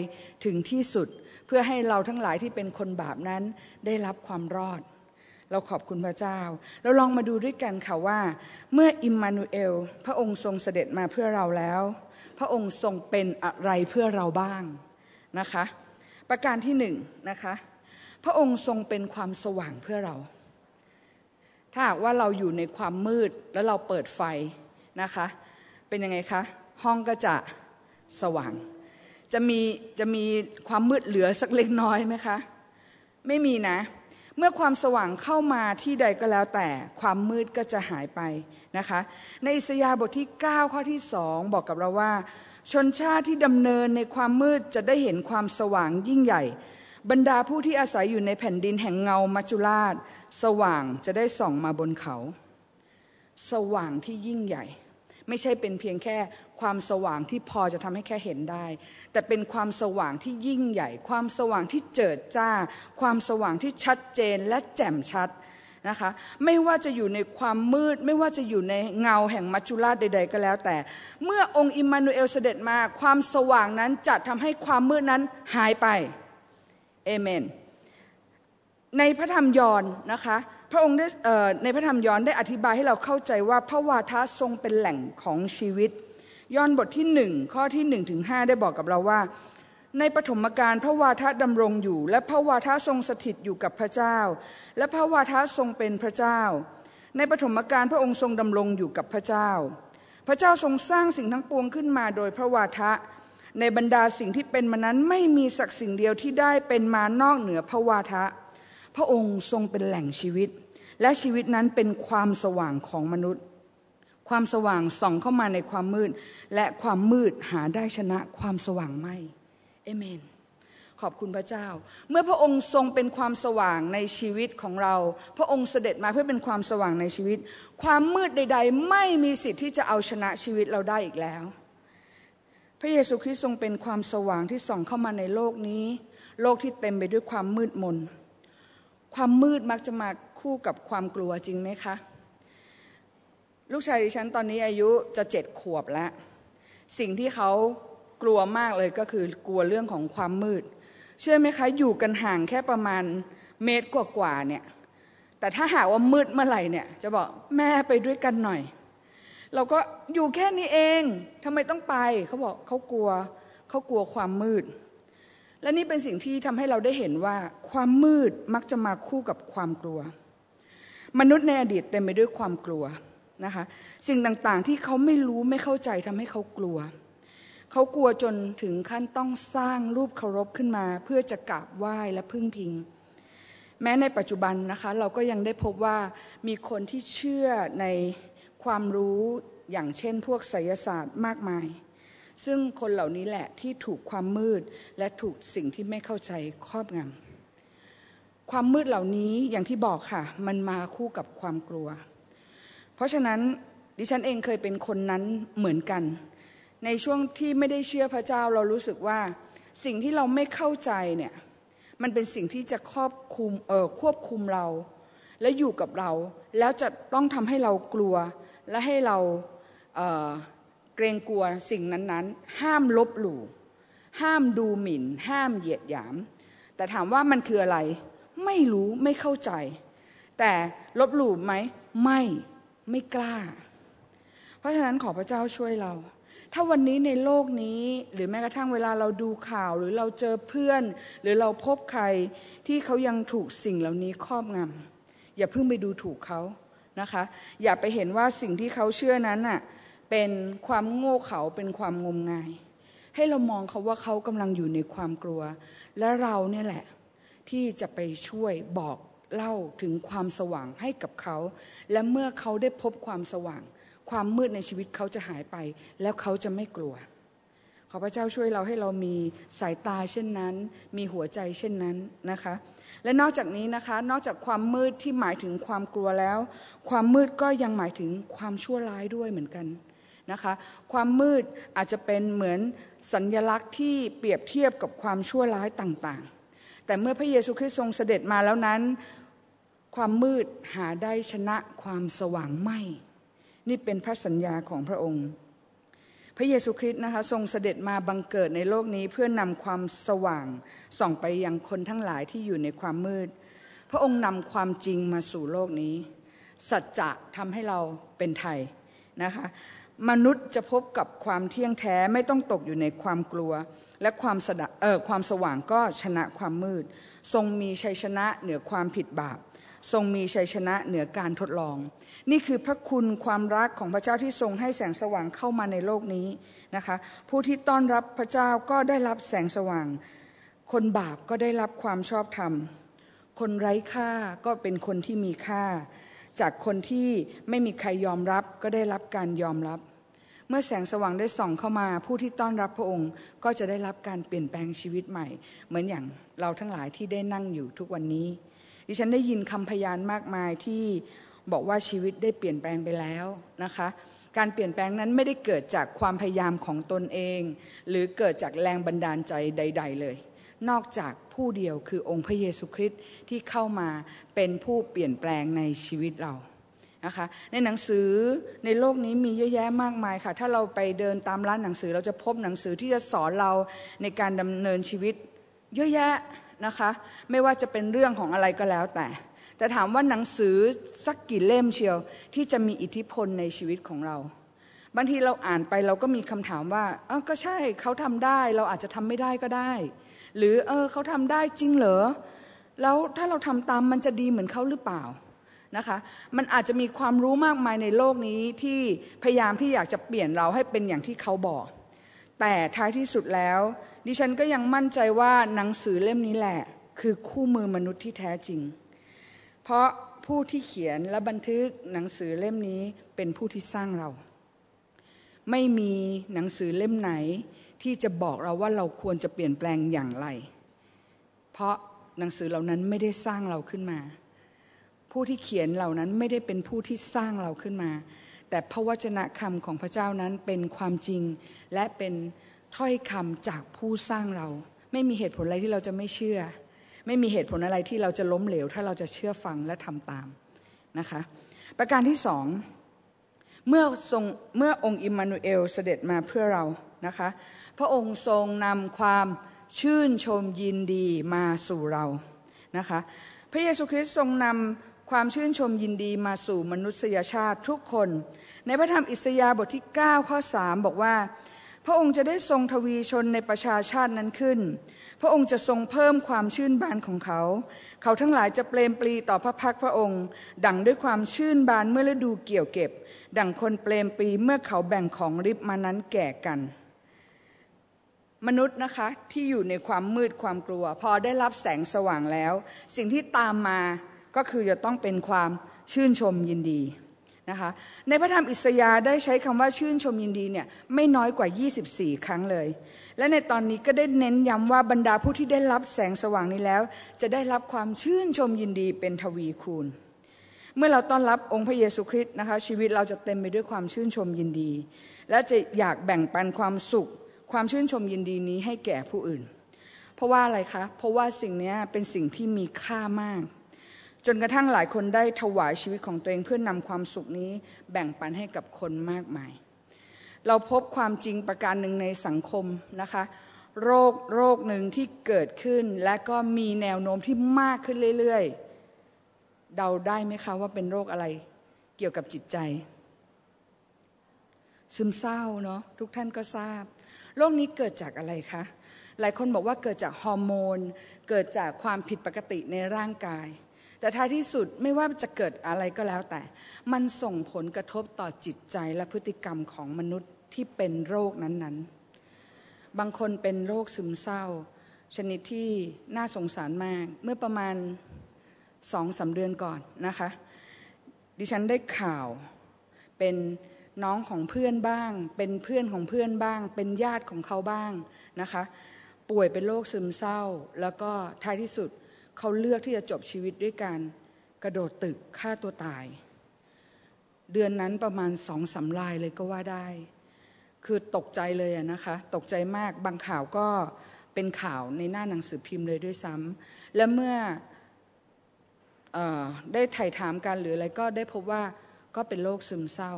ถึงที่สุด พื่อให้เราทั้งหลายที่เป็นคนบาปนั้นได้รับความรอด เราขอบคุณพระเจ้า เราลองมาดูด้วยกันค่ะว่า เมื่ออิมมานูเอล พระองค์ทรงเสด็จมาเพื่อเราแล้ว พระองค์ทรงเป็นอะไรเพื่อเราบ้างนะคะ ประการที่หนึ่งนะคะพระองค์ทรงเป็นความสว่างเพื่อเรา ถ้าว่าเราอยู่ในความมืดแล้วเราเปิดไฟนะคะ เป็นยังไงคะ ห้องก็จะสว่าง จะมีจะมีความมืดเหลือสักเล็กน้อยไหมคะ ไม่มีนะ เมื่อความสว่างเข้ามาที่ใดก็แล้วแต่ความมืดก็จะหายไปนะคะ ในอิสยาห์บทที่ 9 ข้อที่สองบอกกับเราว่า ชนชาติที่ดำเนินในความมืดจะได้เห็นความสว่างยิ่งใหญ่ บรรดาผู้ที่อาศัยอยู่ในแผ่นดินแห่งเงามัจจุราช สว่างจะได้ส่องมาบนเขา สว่างที่ยิ่งใหญ่ ไม่ใช่เป็นเพียงแค่ความสว่างที่พอจะทำให้แค่เห็นได้ แต่เป็นความสว่างที่ยิ่งใหญ่ ความสว่างที่เจิดจ้า ความสว่างที่ชัดเจนและแจ่มชัดนะคะไม่ว่าจะอยู่ในความมืด ไม่ว่าจะอยู่ในเงาแห่งมัจจุราชใด ๆ ก็แล้ว แต่ เมื่อองค์อิมานูเอลเสด็จมาความสว่างนั้นจะทำให้ความมืดนั้นหายไปเอเมน ในพระธรรมยอห์นนะคะ พระองค์ได้ในพระธรรมยอนได้อธิบายให้เราเข้าใจว่าพระวาทะทรงเป็นแหล่งของชีวิตยอนบทที่หนึ่งข้อที่หนึ่งถึงห้าได้บอกกับเราว่า ในปฐมกาลพระวาทะดำรงอยู่ และพระวาทะทรงสถิตอยู่กับพระเจ้า และพระวาทะทรงเป็นพระเจ้า ในปฐมกาลพระองค์ทรงดำรงอยู่กับพระเจ้า พระเจ้าทรงสร้างสิ่งทั้งปวงขึ้นมาโดยพระวาทะ ในบรรดาสิ่งที่เป็นมานั้นไม่มีสักสิ่งเดียวที่ได้เป็นมานอกเหนือพระวาทะ พระองค์ทรงเป็นแหล่งชีวิต และชีวิตนั้นเป็นความสว่างของมนุษย์ ความสว่างส่องเข้ามาในความมืด และความมืดหาได้ชนะความสว่างไม่เอเมนขอบคุณพระเจ้า เมื่อพระองค์ทรงเป็นความสว่างในชีวิตของเรา พระองค์เสด็จมาเพื่อเป็นความสว่างในชีวิต ความมืดใด ๆ ไม่มีสิทธิ์ที่จะเอาชนะชีวิตเราได้อีกแล้ว พระเยซูคริสต์ทรงเป็นความสว่างที่ส่องเข้ามาในโลกนี้ โลกที่เต็มไปด้วยความมืดมน ความมืดมักจะมา คู่กับความกลัวจริงไหมคะ ลูกชายดิฉันตอนนี้อายุจะเจ็ดขวบแล้ว สิ่งที่เขากลัวมากเลยก็คือกลัวเรื่องของความมืด เชื่อไหมคะ อยู่กันห่างแค่ประมาณเมตรกว่าๆเนี่ย แต่ถ้าหากว่ามืดเมื่อไหร่เนี่ย จะบอกแม่ไปด้วยกันหน่อย เราก็อยู่แค่นี้เองทำไมต้องไป เขาบอกเขากลัวเขากลัวความมืดและนี่เป็นสิ่งที่ทำให้เราได้เห็นว่าความมืดมักจะมาคู่กับความกลัว มนุษย์ในอดีตเต็มไปด้วยความกลัวนะคะสิ่งต่างๆที่เขาไม่รู้ไม่เข้าใจทำให้เขากลัว เขากลัวจนถึงขั้นต้องสร้างรูปเคารพขึ้นมา เพื่อจะกราบไหว้และพึ่งพิง แม้ในปัจจุบันนะคะเราก็ยังได้พบว่ามีคนที่เชื่อในความรู้อย่างเช่นพวกไสยศาสตร์มากมาย ซึ่งคนเหล่านี้แหละที่ถูกความมืดและถูกสิ่งที่ไม่เข้าใจครอบงำ ความมืดเหล่านี้อย่างที่บอกค่ะ มันมาคู่กับความกลัว เพราะฉะนั้นดิฉันเองเคยเป็นคนนั้นเหมือนกัน ในช่วงที่ไม่ได้เชื่อพระเจ้าเรารู้สึกว่า สิ่งที่เราไม่เข้าใจเนี่ยมันเป็นสิ่งที่จะครอบคุมเออควบคุมเรา และอยู่กับเรา แล้วจะต้องทำให้เรากลัว และให้เราเเกรงกลัวสิ่งนั้นๆ ห้ามลบหลู่ห้ามดูหมิ่น ห้ามเหยียดหยาม แต่ถามว่ามันคืออะไร ไม่รู้ไม่เข้าใจ แต่ลบหลู่ไหมไม่ไม่กล้า เพราะฉะนั้นขอพระเจ้าช่วยเรา ถ้าวันนี้ในโลกนี้ หรือแม้กระทั่งเวลาเราดูข่าวหรือเราเจอเพื่อน หรือเราพบใครที่เขายังถูกสิ่งเหล่านี้ครอบงำอย่าเพิ่งไปดูถูกเขานะคะ อย่าไปเห็นว่าสิ่งที่เขาเชื่อนั้นน่ะเป็นความโง่เขลาเป็นความงมงาย ให้เรามองเขาว่าเขากำลังอยู่ในความกลัว และเราเนี่ยแหละ ที่จะไปช่วยบอกเล่าถึงความสว่างให้กับเขา และเมื่อเขาได้พบความสว่าง ความมืดในชีวิตเขาจะหายไป แล้วเขาจะไม่กลัว ขอพระเจ้าช่วยเราให้เรามีสายตาเช่นนั้น มีหัวใจเช่นนั้นนะคะ และนอกจากนี้นะคะ นอกจากความมืดที่หมายถึงความกลัวแล้ว ความมืดก็ยังหมายถึงความชั่วร้ายด้วยเหมือนกันนะคะความมืดอาจจะเป็นเหมือนสัญญลักษณ์ที่เปรียบเทียบกับความชั่วร้ายต่างๆ แต่เมื่อพระเยซูคริสต์ทรงเสด็จมาแล้วนั้น ความมืดหาได้ชนะความสว่างไม่ นี่เป็นพระสัญญาของพระองค์ พระเยซูคริสต์นะคะทรงเสด็จมาบังเกิดในโลกนี้เพื่อนำความสว่าง ส่องไปยังคนทั้งหลายที่อยู่ในความมืด พระองค์นำความจริงมาสู่โลกนี้ สัจจะทำให้เราเป็นไทยนะคะ มนุษย์จะพบกับความเที่ยงแท้ไม่ต้องตกอยู่ในความกลัว และความสเออความสว่างก็ชนะความมืด ทรงมีชัยชนะเหนือความผิดบาป ทรงมีชัยชนะเหนือการทดลอง นี่คือพระคุณความรักของพระเจ้าที่ทรงให้แสงสว่างเข้ามาในโลกนี้นะคะ ผู้ที่ต้อนรับพระเจ้าก็ได้รับแสงสว่าง คนบาปก็ได้รับความชอบธรรม คนไร้ค่าก็เป็นคนที่มีค่า จากคนที่ไม่มีใครยอมรับก็ได้รับการยอมรับ เมื่อแสงสว่างได้ส่องเข้ามา ผู้ที่ต้อนรับพระองค์ก็จะได้รับการเปลี่ยนแปลงชีวิตใหม่ เหมือนอย่างเราทั้งหลายที่ได้นั่งอยู่ทุกวันนี้ ดิฉันได้ยินคำพยานมากมายที่บอกว่าชีวิตได้เปลี่ยนแปลงไปแล้วนะคะการเปลี่ยนแปลงนั้นไม่ได้เกิดจากความพยายามของตนเอง หรือเกิดจากแรงบันดาลใจใด ๆ เลย นอกจากผู้เดียวคือองค์พระเยซูคริสต์ที่เข้ามาเป็นผู้เปลี่ยนแปลงในชีวิตเรานะคะในหนังสือในโลกนี้มีเยอะแยะมากมายค่ะ ถ้าเราไปเดินตามร้านหนังสือ เราจะพบหนังสือที่จะสอนเราในการดำเนินชีวิต เยอะแยะนะคะ ไม่ว่าจะเป็นเรื่องของอะไรก็แล้วแต่ แต่ถามว่าหนังสือสักกี่เล่มเชียว ที่จะมีอิทธิพลในชีวิตของเราบางทีเราอ่านไปเราก็มีคำถามว่าเออก็ใช่เขาทำได้ เราอาจจะทำไม่ได้ก็ได้ หรือเออเขาทำได้จริงเหรอแล้วถ้าเราทำตามมันจะดีเหมือนเขาหรือเปล่านะคะมันอาจจะมีความรู้มากมายในโลกนี้ที่พยายามที่อยากจะเปลี่ยนเราให้เป็นอย่างที่เขาบอก แต่ท้ายที่สุดแล้ว ดิฉันก็ยังมั่นใจว่าหนังสือเล่มนี้แหละ คือคู่มือมนุษย์ที่แท้จริง เพราะผู้ที่เขียนและบันทึกหนังสือเล่มนี้เป็นผู้ที่สร้างเรา ไม่มีหนังสือเล่มไหน ที่จะบอกเราว่าเราควรจะเปลี่ยนแปลงอย่างไร เพราะหนังสือเหล่านั้นไม่ได้สร้างเราขึ้นมา ผู้ที่เขียนเหล่านั้นไม่ได้เป็นผู้ที่สร้างเราขึ้นมา แต่พระวจนะคำของพระเจ้านั้นเป็นความจริง และเป็นถ้อยคำจากผู้สร้างเรา ไม่มีเหตุผลอะไรที่เราจะไม่เชื่อ ไม่มีเหตุผลอะไรที่เราจะล้มเหลว ถ้าเราจะเชื่อฟังและทำตามนะคะ ประการที่สองเมื่อทรงเมื่อองค์อิมมานูเอลเสด็จมาเพื่อเรา นะคะ พระองค์ทรงนำความชื่นชมยินดีมาสู่เรานะคะ พระเยซูคริสต์ทรงนำความชื่นชมยินดีมาสู่มนุษยชาติทุกคน ในพระธรรมอิสยาห์บทที่ 9 ข้อ 3 บอกว่า พระองค์จะได้ทรงทวีชนในประชาชาตินั้นขึ้น พระองค์จะทรงเพิ่มความชื่นบานของเขา เขาทั้งหลายจะเปลมปลีต่อพระพักพระองค์ ดั่งด้วยความชื่นบานเมื่อฤดูเกี่ยวเก็บ ดั่งคนเปลมปลีเมื่อเขาแบ่งของริบมานั้นแก่กัน มนุษย์นะคะที่อยู่ในความมืดความกลัว พอได้รับแสงสว่างแล้ว สิ่งที่ตามมาก็คือจะต้องเป็นความชื่นชมยินดีนะคะในพระธรรมอิสยาห์ได้ใช้คำว่าชื่นชมยินดีเนี่ยไม่น้อยกว่า 24 ครั้งเลย และในตอนนี้ก็ได้เน้นย้ำว่าบรรดาผู้ที่ได้รับแสงสว่างนี้แล้ว จะได้รับความชื่นชมยินดีเป็นทวีคูณ เมื่อเราต้อนรับองค์พระเยซูคริสต์นะคะชีวิตเราจะเต็มไปด้วยความชื่นชมยินดี และจะอยากแบ่งปันความสุข ความชื่นชมยินดีนี้ให้แก่ผู้อื่น เพราะว่าอะไรคะ เพราะว่าสิ่งนี้เป็นสิ่งที่มีค่ามาก จนกระทั่งหลายคนได้ถวายชีวิตของตัวเองเพื่อนนำความสุขนี้แบ่งปันให้กับคนมากมาย เราพบความจริงประการหนึ่งในสังคมนะคะ โรคโรคหนึ่งที่เกิดขึ้นและก็มีแนวโน้มที่มากขึ้นเรื่อยๆ เดาได้ไหมคะว่าเป็นโรคอะไรเกี่ยวกับจิตใจ ซึมเศร้าเนาะทุกท่านก็ทราบ โรคนี้เกิดจากอะไรคะ หลายคนบอกว่าเกิดจากฮอร์โมน เกิดจากความผิดปกติในร่างกาย แต่ท้ายที่สุดไม่ว่าจะเกิดอะไรก็แล้วแต่ มันส่งผลกระทบต่อจิตใจและพฤติกรรมของมนุษย์ที่เป็นโรคนั้นๆ บางคนเป็นโรคซึมเศร้า ชนิดที่น่าสงสารมาก เมื่อประมาณสองสาเดือนก่อนนะคะ ดิฉันได้ข่าวเป็น น้องของเพื่อนบ้าง เป็นเพื่อนของเพื่อนบ้าง เป็นญาติของเขาบ้างนะคะ ป่วยเป็นโรคซึมเศร้า แล้วก็ท้ายที่สุดเขาเลือกที่จะจบชีวิตด้วยการกระโดดตึกฆ่าตัวตาย เดือนนั้นประมาณสองสาลายเลยก็ว่าได้ คือตกใจเลยนะคะ ตกใจมากบางข่าวก็เป็นข่าวในหน้าหนังสือพิมพ์เลยด้วยซ้ำและเมื่ออได้ไถ่ถามกันหรืออะไรก็ได้พบว่าก็เป็นโรคซึมเศร้า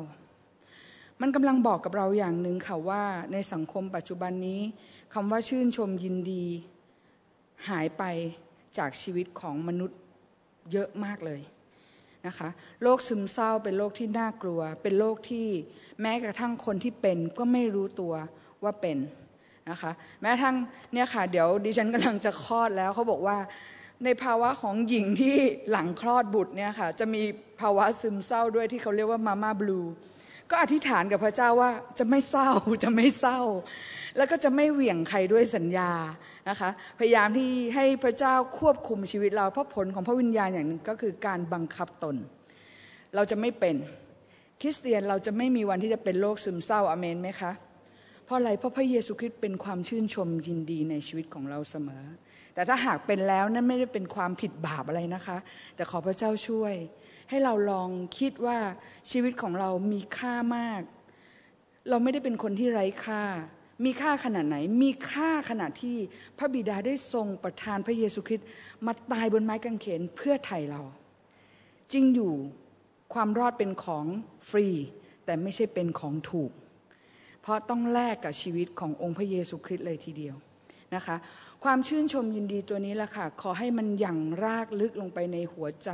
มันกำลังบอกกับเราอย่างหนึ่งค่ะว่าในสังคมปัจจุบันนี้คำว่าชื่นชมยินดี หายไปจากชีวิตของมนุษย์เยอะมากเลยนะคะโรคซึมเศร้าเป็นโรคที่น่ากลัว เป็นโรคที่แม้กระทั่งคนที่เป็นก็ไม่รู้ตัวว่าเป็นนะคะแม้ทั้งเนี่ยค่ะเดี๋ยวดิฉันกำลังจะคลอดแล้วเขาบอกว่าในภาวะของหญิงที่หลังคลอดบุตรเนี่ยค่ะจะมีภาวะซึมเศร้าด้วยที่เขาเรียกว่ามาม่าบลู ก็อธิษฐานกับพระเจ้าว่าจะไม่เศร้าจะไม่เศร้า แล้วก็จะไม่เหวี่ยงใครด้วยสัญญานะคะพยายามที่ให้พระเจ้าควบคุมชีวิตเรา เพราะผลของพระวิญญาณอย่างหนึ่งก็คือการบังคับตน เราจะไม่เป็นคริสเตียนเราจะไม่มีวันที่จะเป็นโรคซึมเศร้าอเมนไหมคะเพราะอะไรเพราะพระเยซูคริสต์เป็นความชื่นชมยินดีในชีวิตของเราเสมอ แต่ถ้าหากเป็นแล้วนั่นไม่ได้เป็นความผิดบาปอะไรนะคะ แต่ขอพระเจ้าช่วย ให้เราลองคิดว่าชีวิตของเรามีค่ามาก เราไม่ได้เป็นคนที่ไร้ค่า มีค่าขนาดไหน มีค่าขนาดที่พระบิดาได้ทรงประทานพระเยซูคริสต์มาตายบนไม้กางเขนเพื่อไถ่เรา จริงอยู่ความรอดเป็นของฟรี แต่ไม่ใช่เป็นของถูก เพราะต้องแลกกับชีวิตขององค์พระเยซูคริสต์เลยทีเดียวนะคะความชื่นชมยินดีตัวนี้แหละค่ะ ขอให้มันยั่งรากลึกลงไปในหัวใจ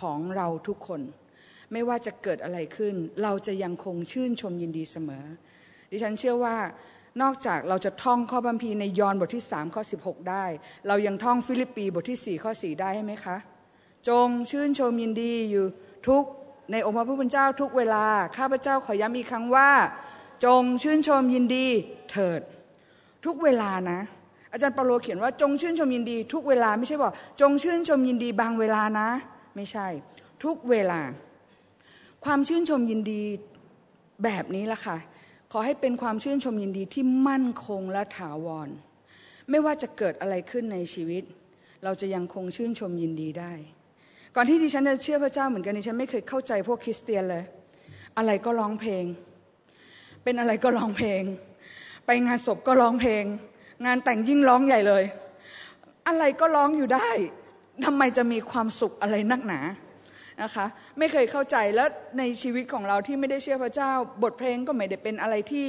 ของเราทุกคน ไม่ว่าจะเกิดอะไรขึ้น เราจะยังคงชื่นชมยินดีเสมอ ดิฉันเชื่อว่านอกจากเราจะท่องข้อบัมพีในยอห์นบทที่ 3 ข้อ 16 ได้ เรายังท่องฟิลิปปีบทที่ 4 ข้อ 4 ได้ใช่ไหมคะ จงชื่นชมยินดีอยู่ทุกในองค์พระผู้เป็นเจ้าทุกเวลา ข้าพเจ้าขอย้ำอีกครั้งว่า จงชื่นชมยินดีเถิด ทุกเวลานะ อาจารย์เปาโลเขียนว่าจงชื่นชมยินดี ทุกเวลาไม่ใช่บอกจงชื่นชมยินดีบางเวลานะ ไม่ใช่ ทุกเวลา ความชื่นชมยินดีแบบนี้ล่ะค่ะ ขอให้เป็นความชื่นชมยินดีที่มั่นคงและถาวร ไม่ว่าจะเกิดอะไรขึ้นในชีวิต เราจะยังคงชื่นชมยินดีได้ ก่อนที่ดิฉันจะเชื่อพระเจ้าเหมือนกันดิฉันไม่เคยเข้าใจพวกคริสเตียนเลย อะไรก็ร้องเพลง เป็นอะไรก็ร้องเพลง ไปงานศพก็ร้องเพลง งานแต่งยิ่งร้องใหญ่เลย อะไรก็ร้องอยู่ได้ ทำไมจะมีความสุขอะไรนักหนานะคะไม่เคยเข้าใจแล้วในชีวิตของเราที่ไม่ได้เชื่อพระเจ้า บทเพลงก็ไม่ได้เป็นอะไรที่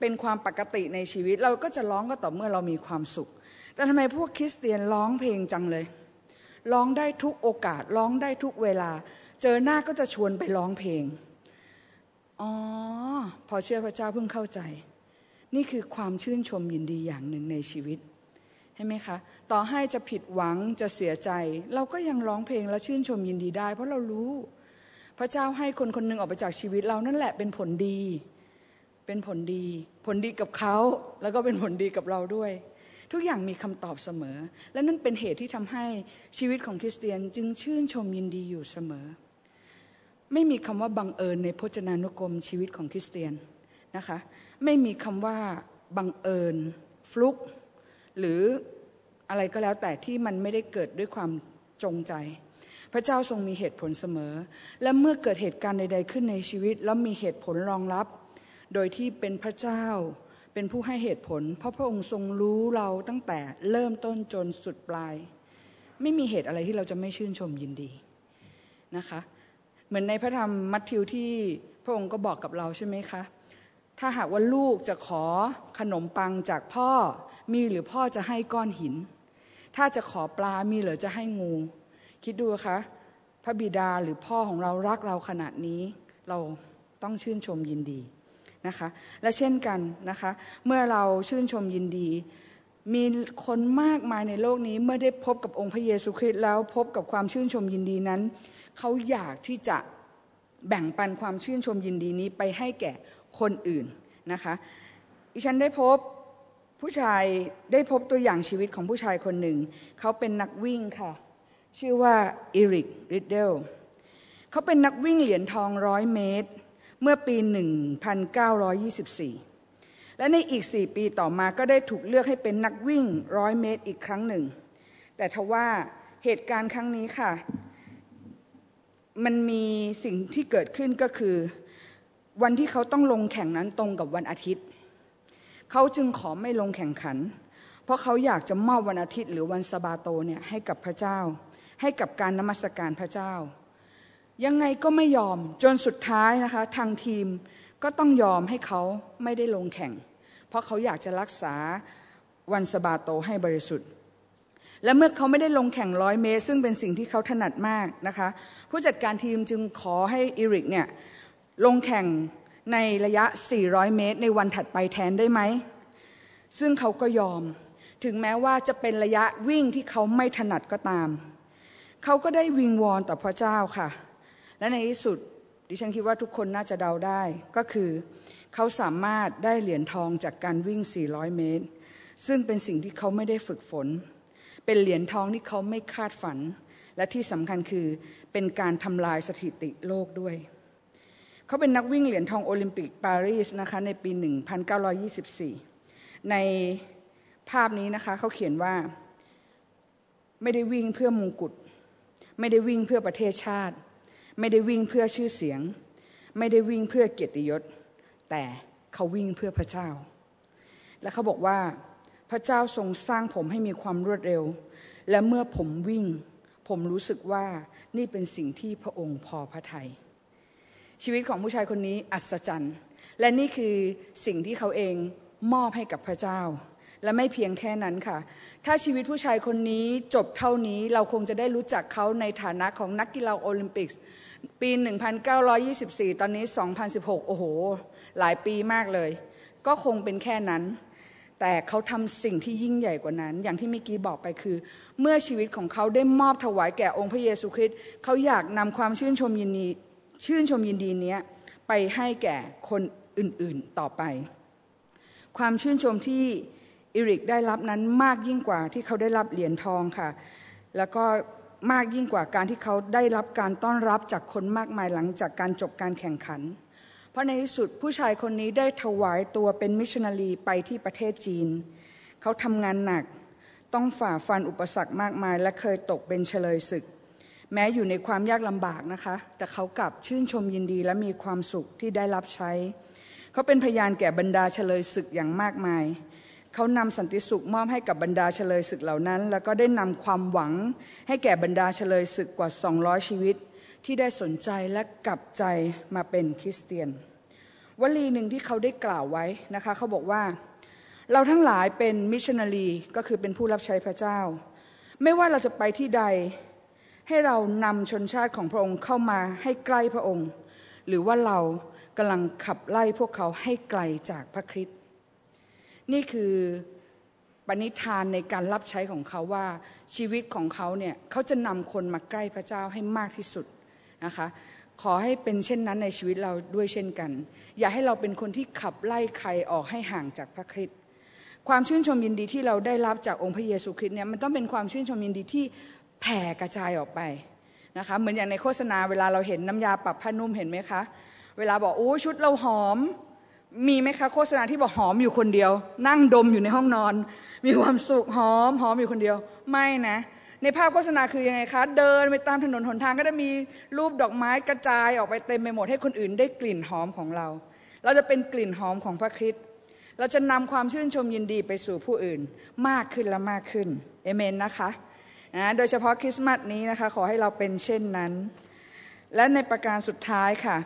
เป็นความปกติในชีวิต เราก็จะร้องก็ต่อเมื่อเรามีความสุข แต่ทำไมพวกคริสเตียนร้องเพลงจังเลยร้องได้ทุกโอกาสร้องได้ทุกเวลา เจอหน้าก็จะชวนไปร้องเพลงอ๋อพอเชื่อพระเจ้าเพิ่งเข้าใจ นี่คือความชื่นชมยินดีอย่างหนึ่งในชีวิต ใช่ไหมคะ ต่อให้จะผิดหวังจะเสียใจ เราก็ยังร้องเพลงและชื่นชมยินดีได้ เพราะเรารู้ พระเจ้าให้คนคนหนึ่งออกไปจากชีวิตเรานั่นแหละเป็นผลดี เป็นผลดี ผลดีกับเขาแล้วก็เป็นผลดีกับเราด้วย ทุกอย่างมีคำตอบเสมอ และนั่นเป็นเหตุที่ทำให้ชีวิตของคริสเตียนจึงชื่นชมยินดีอยู่เสมอ ไม่มีคำว่าบังเอิญในพจนานุกรมชีวิตของคริสเตียนนะคะ ไม่มีคำว่าบังเอิญ ฟลุก หรืออะไรก็แล้วแต่ที่มันไม่ได้เกิดด้วยความจงใจ พระเจ้าทรงมีเหตุผลเสมอ และเมื่อเกิดเหตุการณ์ใด ๆ ขึ้นในชีวิต แล้วมีเหตุผลรองรับ โดยที่เป็นพระเจ้าเป็นผู้ให้เหตุผล เพราะพระองค์ทรงรู้เราตั้งแต่เริ่มต้นจนสุดปลาย ไม่มีเหตุอะไรที่เราจะไม่ชื่นชมยินดีนะคะเหมือนในพระธรรมมัทธิวที่พระองค์ก็บอกกับเราใช่ไหมคะ ถ้าหากว่าลูกจะขอขนมปังจากพ่อ มีหรือพ่อจะให้ก้อนหิน ถ้าจะขอปลามีหรือจะให้งู คิดดูคะพระบิดาหรือพ่อของเรารักเราขนาดนี้ เราต้องชื่นชมยินดีนะคะและเช่นกันนะคะเมื่อเราชื่นชมยินดี มีคนมากมายในโลกนี้เมื่อได้พบกับองค์พระเยซูคริสต์แล้วพบกับความชื่นชมยินดีนั้น เขาอยากที่จะแบ่งปันความชื่นชมยินดีนี้ไปให้แก่คนอื่นนะคะดิฉันได้พบ ผู้ชายได้พบตัวอย่างชีวิตของผู้ชายคนหนึ่ง เขาเป็นนักวิ่งค่ะ ชื่อว่าอีริกริดเดลเขาเป็นนักวิ่งเหรียญทองร้อยเมตร เมื่อปี 1924 และในอีก4ปีต่อมาก็ได้ถูกเลือกให้เป็นนักวิ่งร้อยเมตรอีกครั้งหนึ่ง แต่ทว่าเหตุการณ์ครั้งนี้ค่ะ มันมีสิ่งที่เกิดขึ้นก็คือ วันที่เขาต้องลงแข่งนั้นตรงกับวันอาทิตย์ เขาจึงขอไม่ลงแข่งขัน เพราะเขาอยากจะมอบวันอาทิตย์หรือวันสบาโตเนี่ยให้กับพระเจ้า ให้กับการนมัสการพระเจ้า ยังไงก็ไม่ยอมจนสุดท้ายนะคะ ทางทีมก็ต้องยอมให้เขาไม่ได้ลงแข่ง เพราะเขาอยากจะรักษาวันสบาโตให้บริสุทธิ์และเมื่อเขาไม่ได้ลงแข่งร้อยเมตร ซึ่งเป็นสิ่งที่เขาถนัดมากนะคะ ผู้จัดการทีมจึงขอให้อีริกเนี่ยลงแข่ง ในระยะ 400 เมตร ในวันถัดไปแทนได้ไหม ซึ่งเขาก็ยอม ถึงแม้ว่าจะเป็นระยะวิ่งที่เขาไม่ถนัดก็ตาม เขาก็ได้วิงวอนต่อพระเจ้าค่ะ และในที่สุดดิฉันคิดว่าทุกคนน่าจะเดาได้ ก็คือเขาสามารถได้เหรียญทองจากการวิ่ง 400 เมตร ซึ่งเป็นสิ่งที่เขาไม่ได้ฝึกฝน เป็นเหรียญทองที่เขาไม่คาดฝัน และที่สำคัญคือเป็นการทำลายสถิติโลกด้วย เขาเป็นนักวิ่งเหรียญทองโอลิมปิกปารีสนะคะในปี 1924 ในภาพนี้นะคะเขาเขียนว่าไม่ได้วิ่งเพื่อมงกุฎไม่ได้วิ่งเพื่อประเทศชาติ ไม่ได้วิ่งเพื่อชื่อเสียง ไม่ได้วิ่งเพื่อเกียรติยศ แต่เขาวิ่งเพื่อพระเจ้า และเขาบอกว่าพระเจ้าทรงสร้างผมให้มีความรวดเร็ว และเมื่อผมวิ่ง ผมรู้สึกว่านี่เป็นสิ่งที่พระองค์พอพระทยัย ชีวิตของผู้ชายคนนี้อัศจรรย์ และนี่คือสิ่งที่เขาเองมอบให้กับพระเจ้า และไม่เพียงแค่นั้นค่ะ ถ้าชีวิตผู้ชายคนนี้จบเท่านี้เราคงจะได้รู้จักเขาในฐานะของนักกีฬาโอลิมปิกปี 1924 ตอนนี้ 2016 โอ้โห หลายปีมากเลย ก็คงเป็นแค่นั้น แต่เขาทำสิ่งที่ยิ่งใหญ่กว่านั้น อย่างที่เมื่อกี้บอกไปคือ เมื่อชีวิตของเขาได้มอบถวายแก่องค์พระเยซูคริสต์เขาอยากนำความชื่นชมยินดี ชื่นชมยินดีนี้ไปให้แก่คนอื่นๆต่อไป ความชื่นชมที่อิริกได้รับนั้นมากยิ่งกว่าที่เขาได้รับเหรียญทองค่ะ แล้วก็มากยิ่งกว่าการที่เขาได้รับการต้อนรับจากคนมากมายหลังจากการจบการแข่งขัน เพราะในที่สุดผู้ชายคนนี้ได้ถวายตัวเป็นมิชชันนารีไปที่ประเทศจีน เขาทำงานหนัก ต้องฝ่าฟันอุปสรรคมากมาย และเคยตกเป็นเฉลยศึก แม้อยู่ในความยากลำบากนะคะ แต่เขากลับชื่นชมยินดีและมีความสุขที่ได้รับใช้ เขาเป็นพยานแก่บรรดาเฉลยศึกอย่างมากมาย เขานำสันติสุขมอบให้กับบรรดาเฉลยศึกเหล่านั้น แล้วก็ได้นำความหวังให้แก่บรรดาเฉลยศึกกว่า 200 ชีวิต ที่ได้สนใจและกลับใจมาเป็นคริสเตียน วลีหนึ่งที่เขาได้กล่าวไว้นะคะ เขาบอกว่า เราทั้งหลายเป็นมิชชันนารีก็คือเป็นผู้รับใช้พระเจ้า ไม่ว่าเราจะไปที่ใด ให้เรานำชนชาติของพระองค์เข้ามาให้ใกล้พระองค์ หรือว่าเรากำลังขับไล่พวกเขาให้ไกลจากพระคริสต์นี่คือปณิธานในการรับใช้ของเขาว่าชีวิตของเขาเนี่ยเขาจะนำคนมาใกล้พระเจ้าให้มากที่สุดนะคะขอให้เป็นเช่นนั้นในชีวิตเราด้วยเช่นกัน อย่าให้เราเป็นคนที่ขับไล่ใครออกให้ห่างจากพระคริสต์ความชื่นชมยินดีที่เราได้รับจากองค์พระเยซูคริสต์เนี่ยมันต้องเป็นความชื่นชมยินดีที่ แผ่กระจายออกไปนะคะเหมือนอย่างในโฆษณาเวลาเราเห็นน้ำยาปรับผ้านุ่มเห็นไหมคะเวลาบอกโอ้ชุดเราหอม มีไหมคะโฆษณาที่บอกหอมอยู่คนเดียว นั่งดมอยู่ในห้องนอน มีความสุขหอมหอมอยู่คนเดียว ไม่นะในภาพโฆษณาคือยังไงคะ เดินไปตามถนนหนทางก็จะมีรูปดอกไม้กระจายออกไปเต็มไปหมดให้คนอื่นได้กลิ่นหอมของเรา เราจะเป็นกลิ่นหอมของพระคริสต์เราจะนำความชื่นชมยินดีไปสู่ผู้อื่น มากขึ้นและมากขึ้นเอเมนนะคะ นะโดยเฉพาะคริสต์มาสนี้นะคะขอให้เราเป็นเช่นนั้น และในประการสุดท้ายค่ะ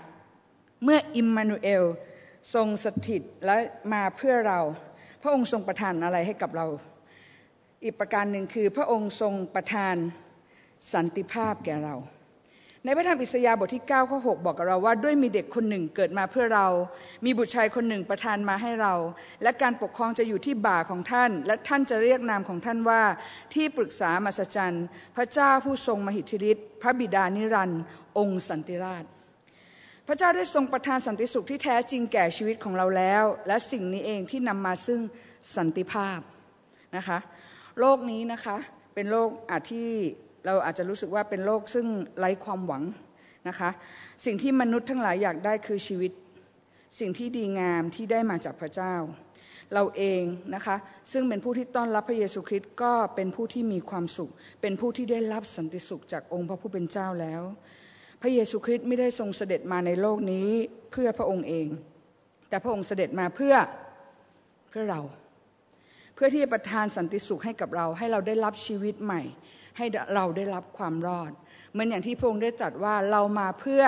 เมื่ออิมมานูเอลทรงสถิตและมาเพื่อเรา พระองค์ทรงประทานอะไรให้กับเรา อีกประการหนึ่งคือพระองค์ทรงประทานสันติภาพแก่เรา ในพระธรรมอิสยาห์บทที่9ข้อ6บอกกับเราว่าด้วยมีเด็กคนหนึ่งเกิดมาเพื่อเรา มีบุตรชายคนหนึ่งประทานมาให้เรา และการปกครองจะอยู่ที่บ่าของท่าน และท่านจะเรียกนามของท่านว่า ที่ปรึกษามาสจันพระเจ้าผู้ทรงมหิทธิฤทธิ์พระบิดานิรันดร์องค์สันติราช พระเจ้าได้ทรงประทานสันติสุขที่แท้จริงแก่ชีวิตของเราแล้ว และสิ่งนี้เองที่นำมาซึ่งสันติภาพนะคะ โลกนี้นะคะเป็นโลกอาที่ เราอาจจะรู้สึกว่าเป็นโลกซึ่งไร้ความหวังนะคะ สิ่งที่มนุษย์ทั้งหลายอยากได้คือชีวิต สิ่งที่ดีงามที่ได้มาจากพระเจ้า เราเองนะคะ ซึ่งเป็นผู้ที่ต้อนรับพระเยซูคริสต์ก็เป็นผู้ที่มีความสุข เป็นผู้ที่ได้รับสันติสุขจากองค์พระผู้เป็นเจ้าแล้ว พระเยซูคริสต์ไม่ได้ทรงเสด็จมาในโลกนี้เพื่อพระองค์เอง แต่พระองค์เสด็จมาเพื่อเพื่อเรา เพื่อที่จะประทานสันติสุขให้กับเรา ให้เราได้รับชีวิตใหม่ ให้เราได้รับความรอด เหมือนอย่างที่พระองค์ได้ตรัสว่าเรามาเพื่อ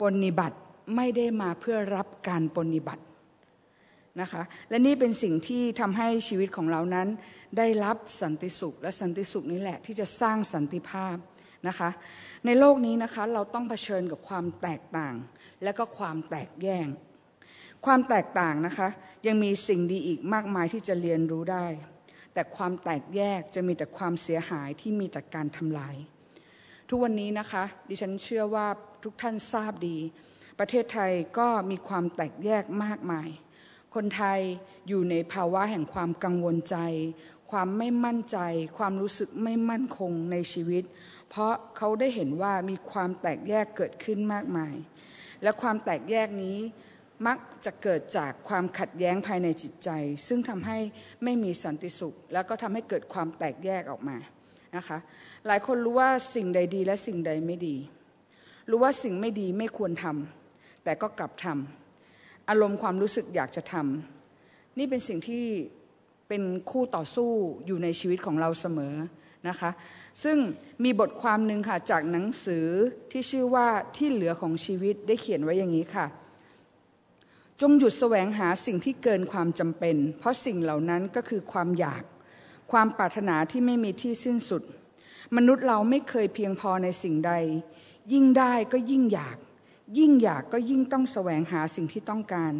ปฏิบัติไม่ได้มาเพื่อรับการปฏิบัตินะคะและนี่เป็นสิ่งที่ทำให้ชีวิตของเรานั้น ได้รับสันติสุข และสันติสุขนี้แหละที่จะสร้างสันติภาพนะคะในโลกนี้นะคะเราต้องเผชิญกับความแตกต่าง และก็ความแตกแยกความแตกต่างนะคะยังมีสิ่งดีอีกมากมายที่จะเรียนรู้ได้ แต่ความแตกแยกจะมีแต่ความเสียหายที่มีแต่การทำลาย ทุกวันนี้นะคะ ดิฉันเชื่อว่าทุกท่านทราบดี ประเทศไทยก็มีความแตกแยกมากมาย คนไทยอยู่ในภาวะแห่งความกังวลใจ ความไม่มั่นใจ ความรู้สึกไม่มั่นคงในชีวิต เพราะเขาได้เห็นว่ามีความแตกแยกเกิดขึ้นมากมาย และความแตกแยกนี้ มักจะเกิดจากความขัดแย้งภายในจิตใจ ซึ่งทำให้ไม่มีสันติสุข แล้วก็ทำให้เกิดความแตกแยกออกมานะคะหลายคนรู้ว่าสิ่งใดดีและสิ่งใดไม่ดี รู้ว่าสิ่งไม่ดีไม่ควรทำแต่ก็กลับทำอารมณ์ความรู้สึกอยากจะทำนี่เป็นสิ่งที่เป็นคู่ต่อสู้อยู่ในชีวิตของเราเสมอนะคะซึ่งมีบทความหนึ่งค่ะจากหนังสือที่ชื่อว่าที่เหลือของชีวิตได้เขียนไว้อย่างนี้ค่ะ จงหยุดแสวงหาสิ่งที่เกินความจำเป็น เพราะสิ่งเหล่านั้นก็คือความอยาก ความปรารถนาที่ไม่มีที่สิ้นสุด มนุษย์เราไม่เคยเพียงพอในสิ่งใด ยิ่งได้ก็ยิ่งอยาก ยิ่งอยากก็ยิ่งต้องแสวงหาสิ่งที่ต้องการ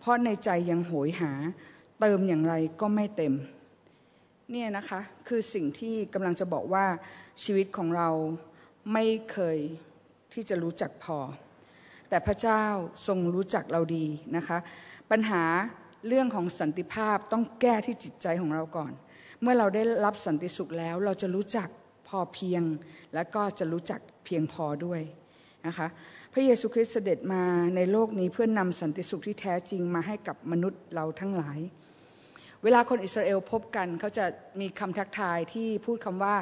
เพราะในใจยังโหยหา เติมอย่างไรก็ไม่เต็ม เนี่ยนะคะคือสิ่งที่กำลังจะบอกว่าชีวิตของเราไม่เคยที่จะรู้จักพอ แต่พระเจ้าทรงรู้จักเราดีนะคะ ปัญหาเรื่องของสันติภาพต้องแก้ที่จิตใจของเราก่อน เมื่อเราได้รับสันติสุขแล้ว เราจะรู้จักพอเพียง และก็จะรู้จักเพียงพอด้วยนะคะพระเยซูคริสต์เสด็จมาในโลกนี้เพื่อนนำสันติสุขที่แท้จริงมาให้กับมนุษย์เราทั้งหลาย เวลาคนอิสราเอลพบกันเขาจะมีคำทักทายที่พูดคำว่า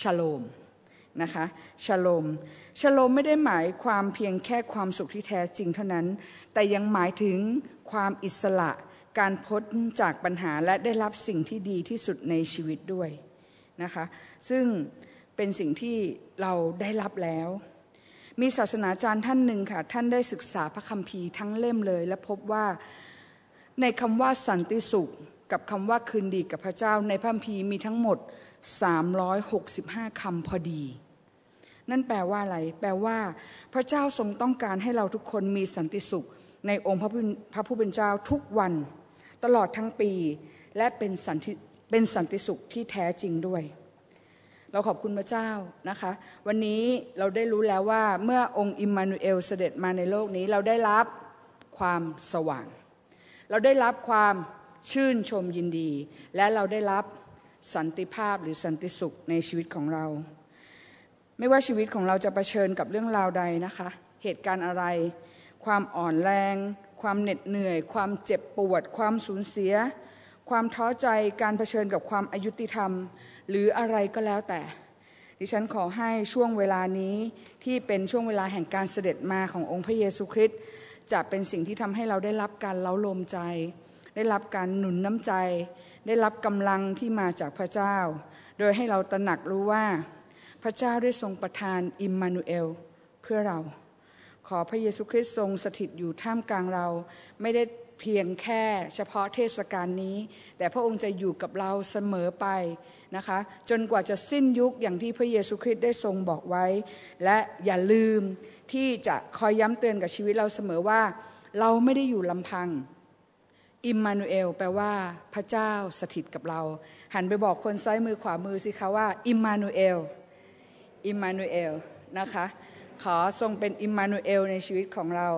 ชโลม นะคะชโลมชโลมไม่ได้หมายความเพียงแค่ความสุขที่แท้จริงเท่านั้น แต่ยังหมายถึงความอิสระ การพ้นจากปัญหาและได้รับสิ่งที่ดีที่สุดในชีวิตด้วยนะคะซึ่งเป็นสิ่งที่เราได้รับแล้ว มีศาสนาจารย์ท่านหนึ่งค่ะ ท่านได้ศึกษาพระคัมภีร์ทั้งเล่มเลย และพบว่าในคำว่าสันติสุข กับคำว่าคืนดีกับพระเจ้าในพระคัมภีร์มีทั้งหมด 365คำพอดี นั่นแปลว่าอะไร แปลว่า พระเจ้าทรงต้องการให้เราทุกคนมีสันติสุข ในองค์พระผู้เป็นเจ้าทุกวัน ตลอดทั้งปี และเป็นสันติเป็นสันติสุขที่แท้จริงด้วย เราขอบคุณพระเจ้านะคะ วันนี้เราได้รู้แล้วว่าเมื่อองค์อิมมานูเอลเสด็จมาในโลกนี้เราได้รับความสว่าง เราได้รับความชื่นชมยินดี และเราได้รับสันติภาพหรือสันติสุขในชีวิตของเรา ไม่ว่าชีวิตของเราจะะเผชิญกับเรื่องราวใดนะคะ เหตุการณ์อะไร ความอ่อนแรง ความเหน็ดเหนื่อย ความเจ็บปวด ความสูญเสีย ความท้อใจการเผชิญกับความอายุติธรรม หรืออะไรก็แล้วแต่ ดิฉันขอให้ช่วงเวลานี้ที่เป็นช่วงเวลาแห่งการเสด็จมาขององค์พระเยซูคริสต์จะเป็นสิ่งที่ทำให้เราได้รับการเล้าลมใจ ได้รับการหนุนน้ำใจ ได้รับกำลังที่มาจากพระเจ้า โดยให้เราตระหนักรู้ว่า พระเจ้าได้ทรงประทานอิมมานูเอล เพื่อเรา ขอพระเยซูคริสต์ทรงสถิตอยู่ท่ามกลางเรา ไม่ได้เพียงแค่เฉพาะเทศกาลนี้ แต่พระองค์จะอยู่กับเราเสมอไปนะคะ จนกว่าจะสิ้นยุคอย่างที่พระเยซูคริสต์ได้ทรงบอกไว้ และอย่าลืมที่จะคอยย้ำเตือนกับชีวิตเราเสมอว่า เราไม่ได้อยู่ลำพังอิมมานูเอลแปลว่าพระเจ้าสถิตกับเรา หันไปบอกคนซ้ายมือขวามือสิคะว่า อิมมานูเอล อิมมานูเอลนะคะ ขอทรงเป็นอิมมานูเอลในชีวิตของเรา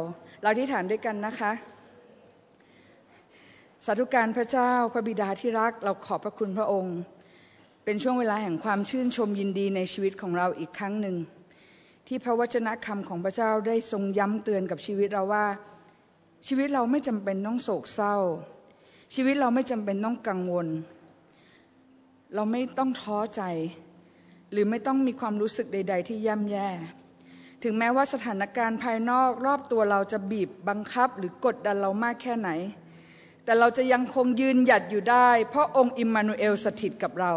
เราที่ฐานด้วยกันนะคะสาธุการพระเจ้าพระบิดาที่รักเราขอบพระคุณพระองค์ เป็นช่วงเวลาแห่งความชื่นชมยินดีในชีวิตของเราอีกครั้งหนึ่ง ที่พระวจนะคำของพระเจ้าได้ทรงย้ำเตือนกับชีวิตเราว่า ชีวิตเราไม่จำเป็นต้องโศกเศร้า ชีวิตเราไม่จำเป็นต้องกังวล เราไม่ต้องท้อใจ หรือไม่ต้องมีความรู้สึกใด ๆ ที่ย่ำแย่ ถึงแม้ว่าสถานการณ์ภายนอกรอบตัวเราจะบีบบังคับหรือกดดันเรามากแค่ไหน แต่เราจะยังคงยืนหยัดอยู่ได้ เพราะองค์อิมมานูเอลสถิตกับเรา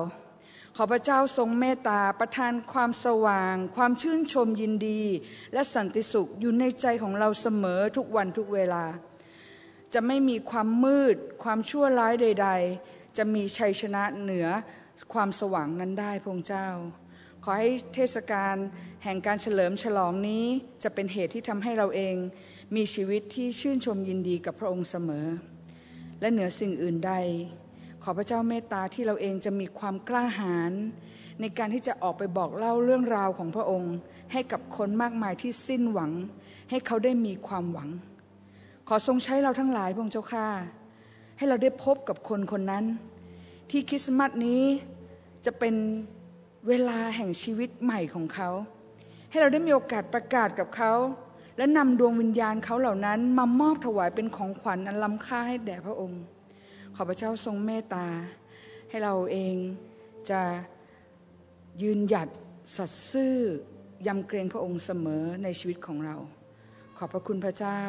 ขอพระเจ้าทรงเมตตาประทานความสว่าง ความชื่นชมยินดี และสันติสุขอยู่ในใจของเราเสมอทุกวันทุกเวลา จะไม่มีความมืด ความชั่วร้ายใด ๆ จะมีชัยชนะเหนือ ความสว่างนั้นได้พระองค์เจ้า ขอให้เทศกาลแห่งการเฉลิมฉลองนี้จะเป็นเหตุที่ทำให้เราเอง มีชีวิตที่ชื่นชมยินดีกับพระองค์เสมอ และเหนือสิ่งอื่นใด ขอพระเจ้าเมตตาที่เราเองจะมีความกล้าหาญในการที่จะออกไปบอกเล่าเรื่องราวของพระองค์ ให้กับคนมากมายที่สิ้นหวัง ให้เขาได้มีความหวัง ขอทรงใช้เราทั้งหลายพระองค์เจ้าข้าให้เราได้พบกับคนคนนั้น ที่คริสต์มาสนี้จะเป็นเวลาแห่งชีวิตใหม่ของเขา ให้เราได้มีโอกาสประกาศกับเขา และนำดวงวิญญาณเขาเหล่านั้น มามอบถวายเป็นของขวัญอันล้ำค่าให้แด่พระองค์ ขอพระเจ้าทรงเมตตา ให้เราเองจะยืนหยัดสัตย์ซื่อยำเกรงพระองค์เสมอในชีวิตของเรา ขอบพระคุณพระเจ้า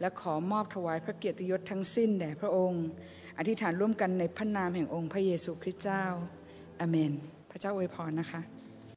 และขอมอบถวายพระเกียรติยศทั้งสิ้นแด่พระองค์ อธิษฐานร่วมกันในพระนามแห่งองค์พระเยซูคริสต์เจ้าอเมน พระเจ้าอวยพรนะคะ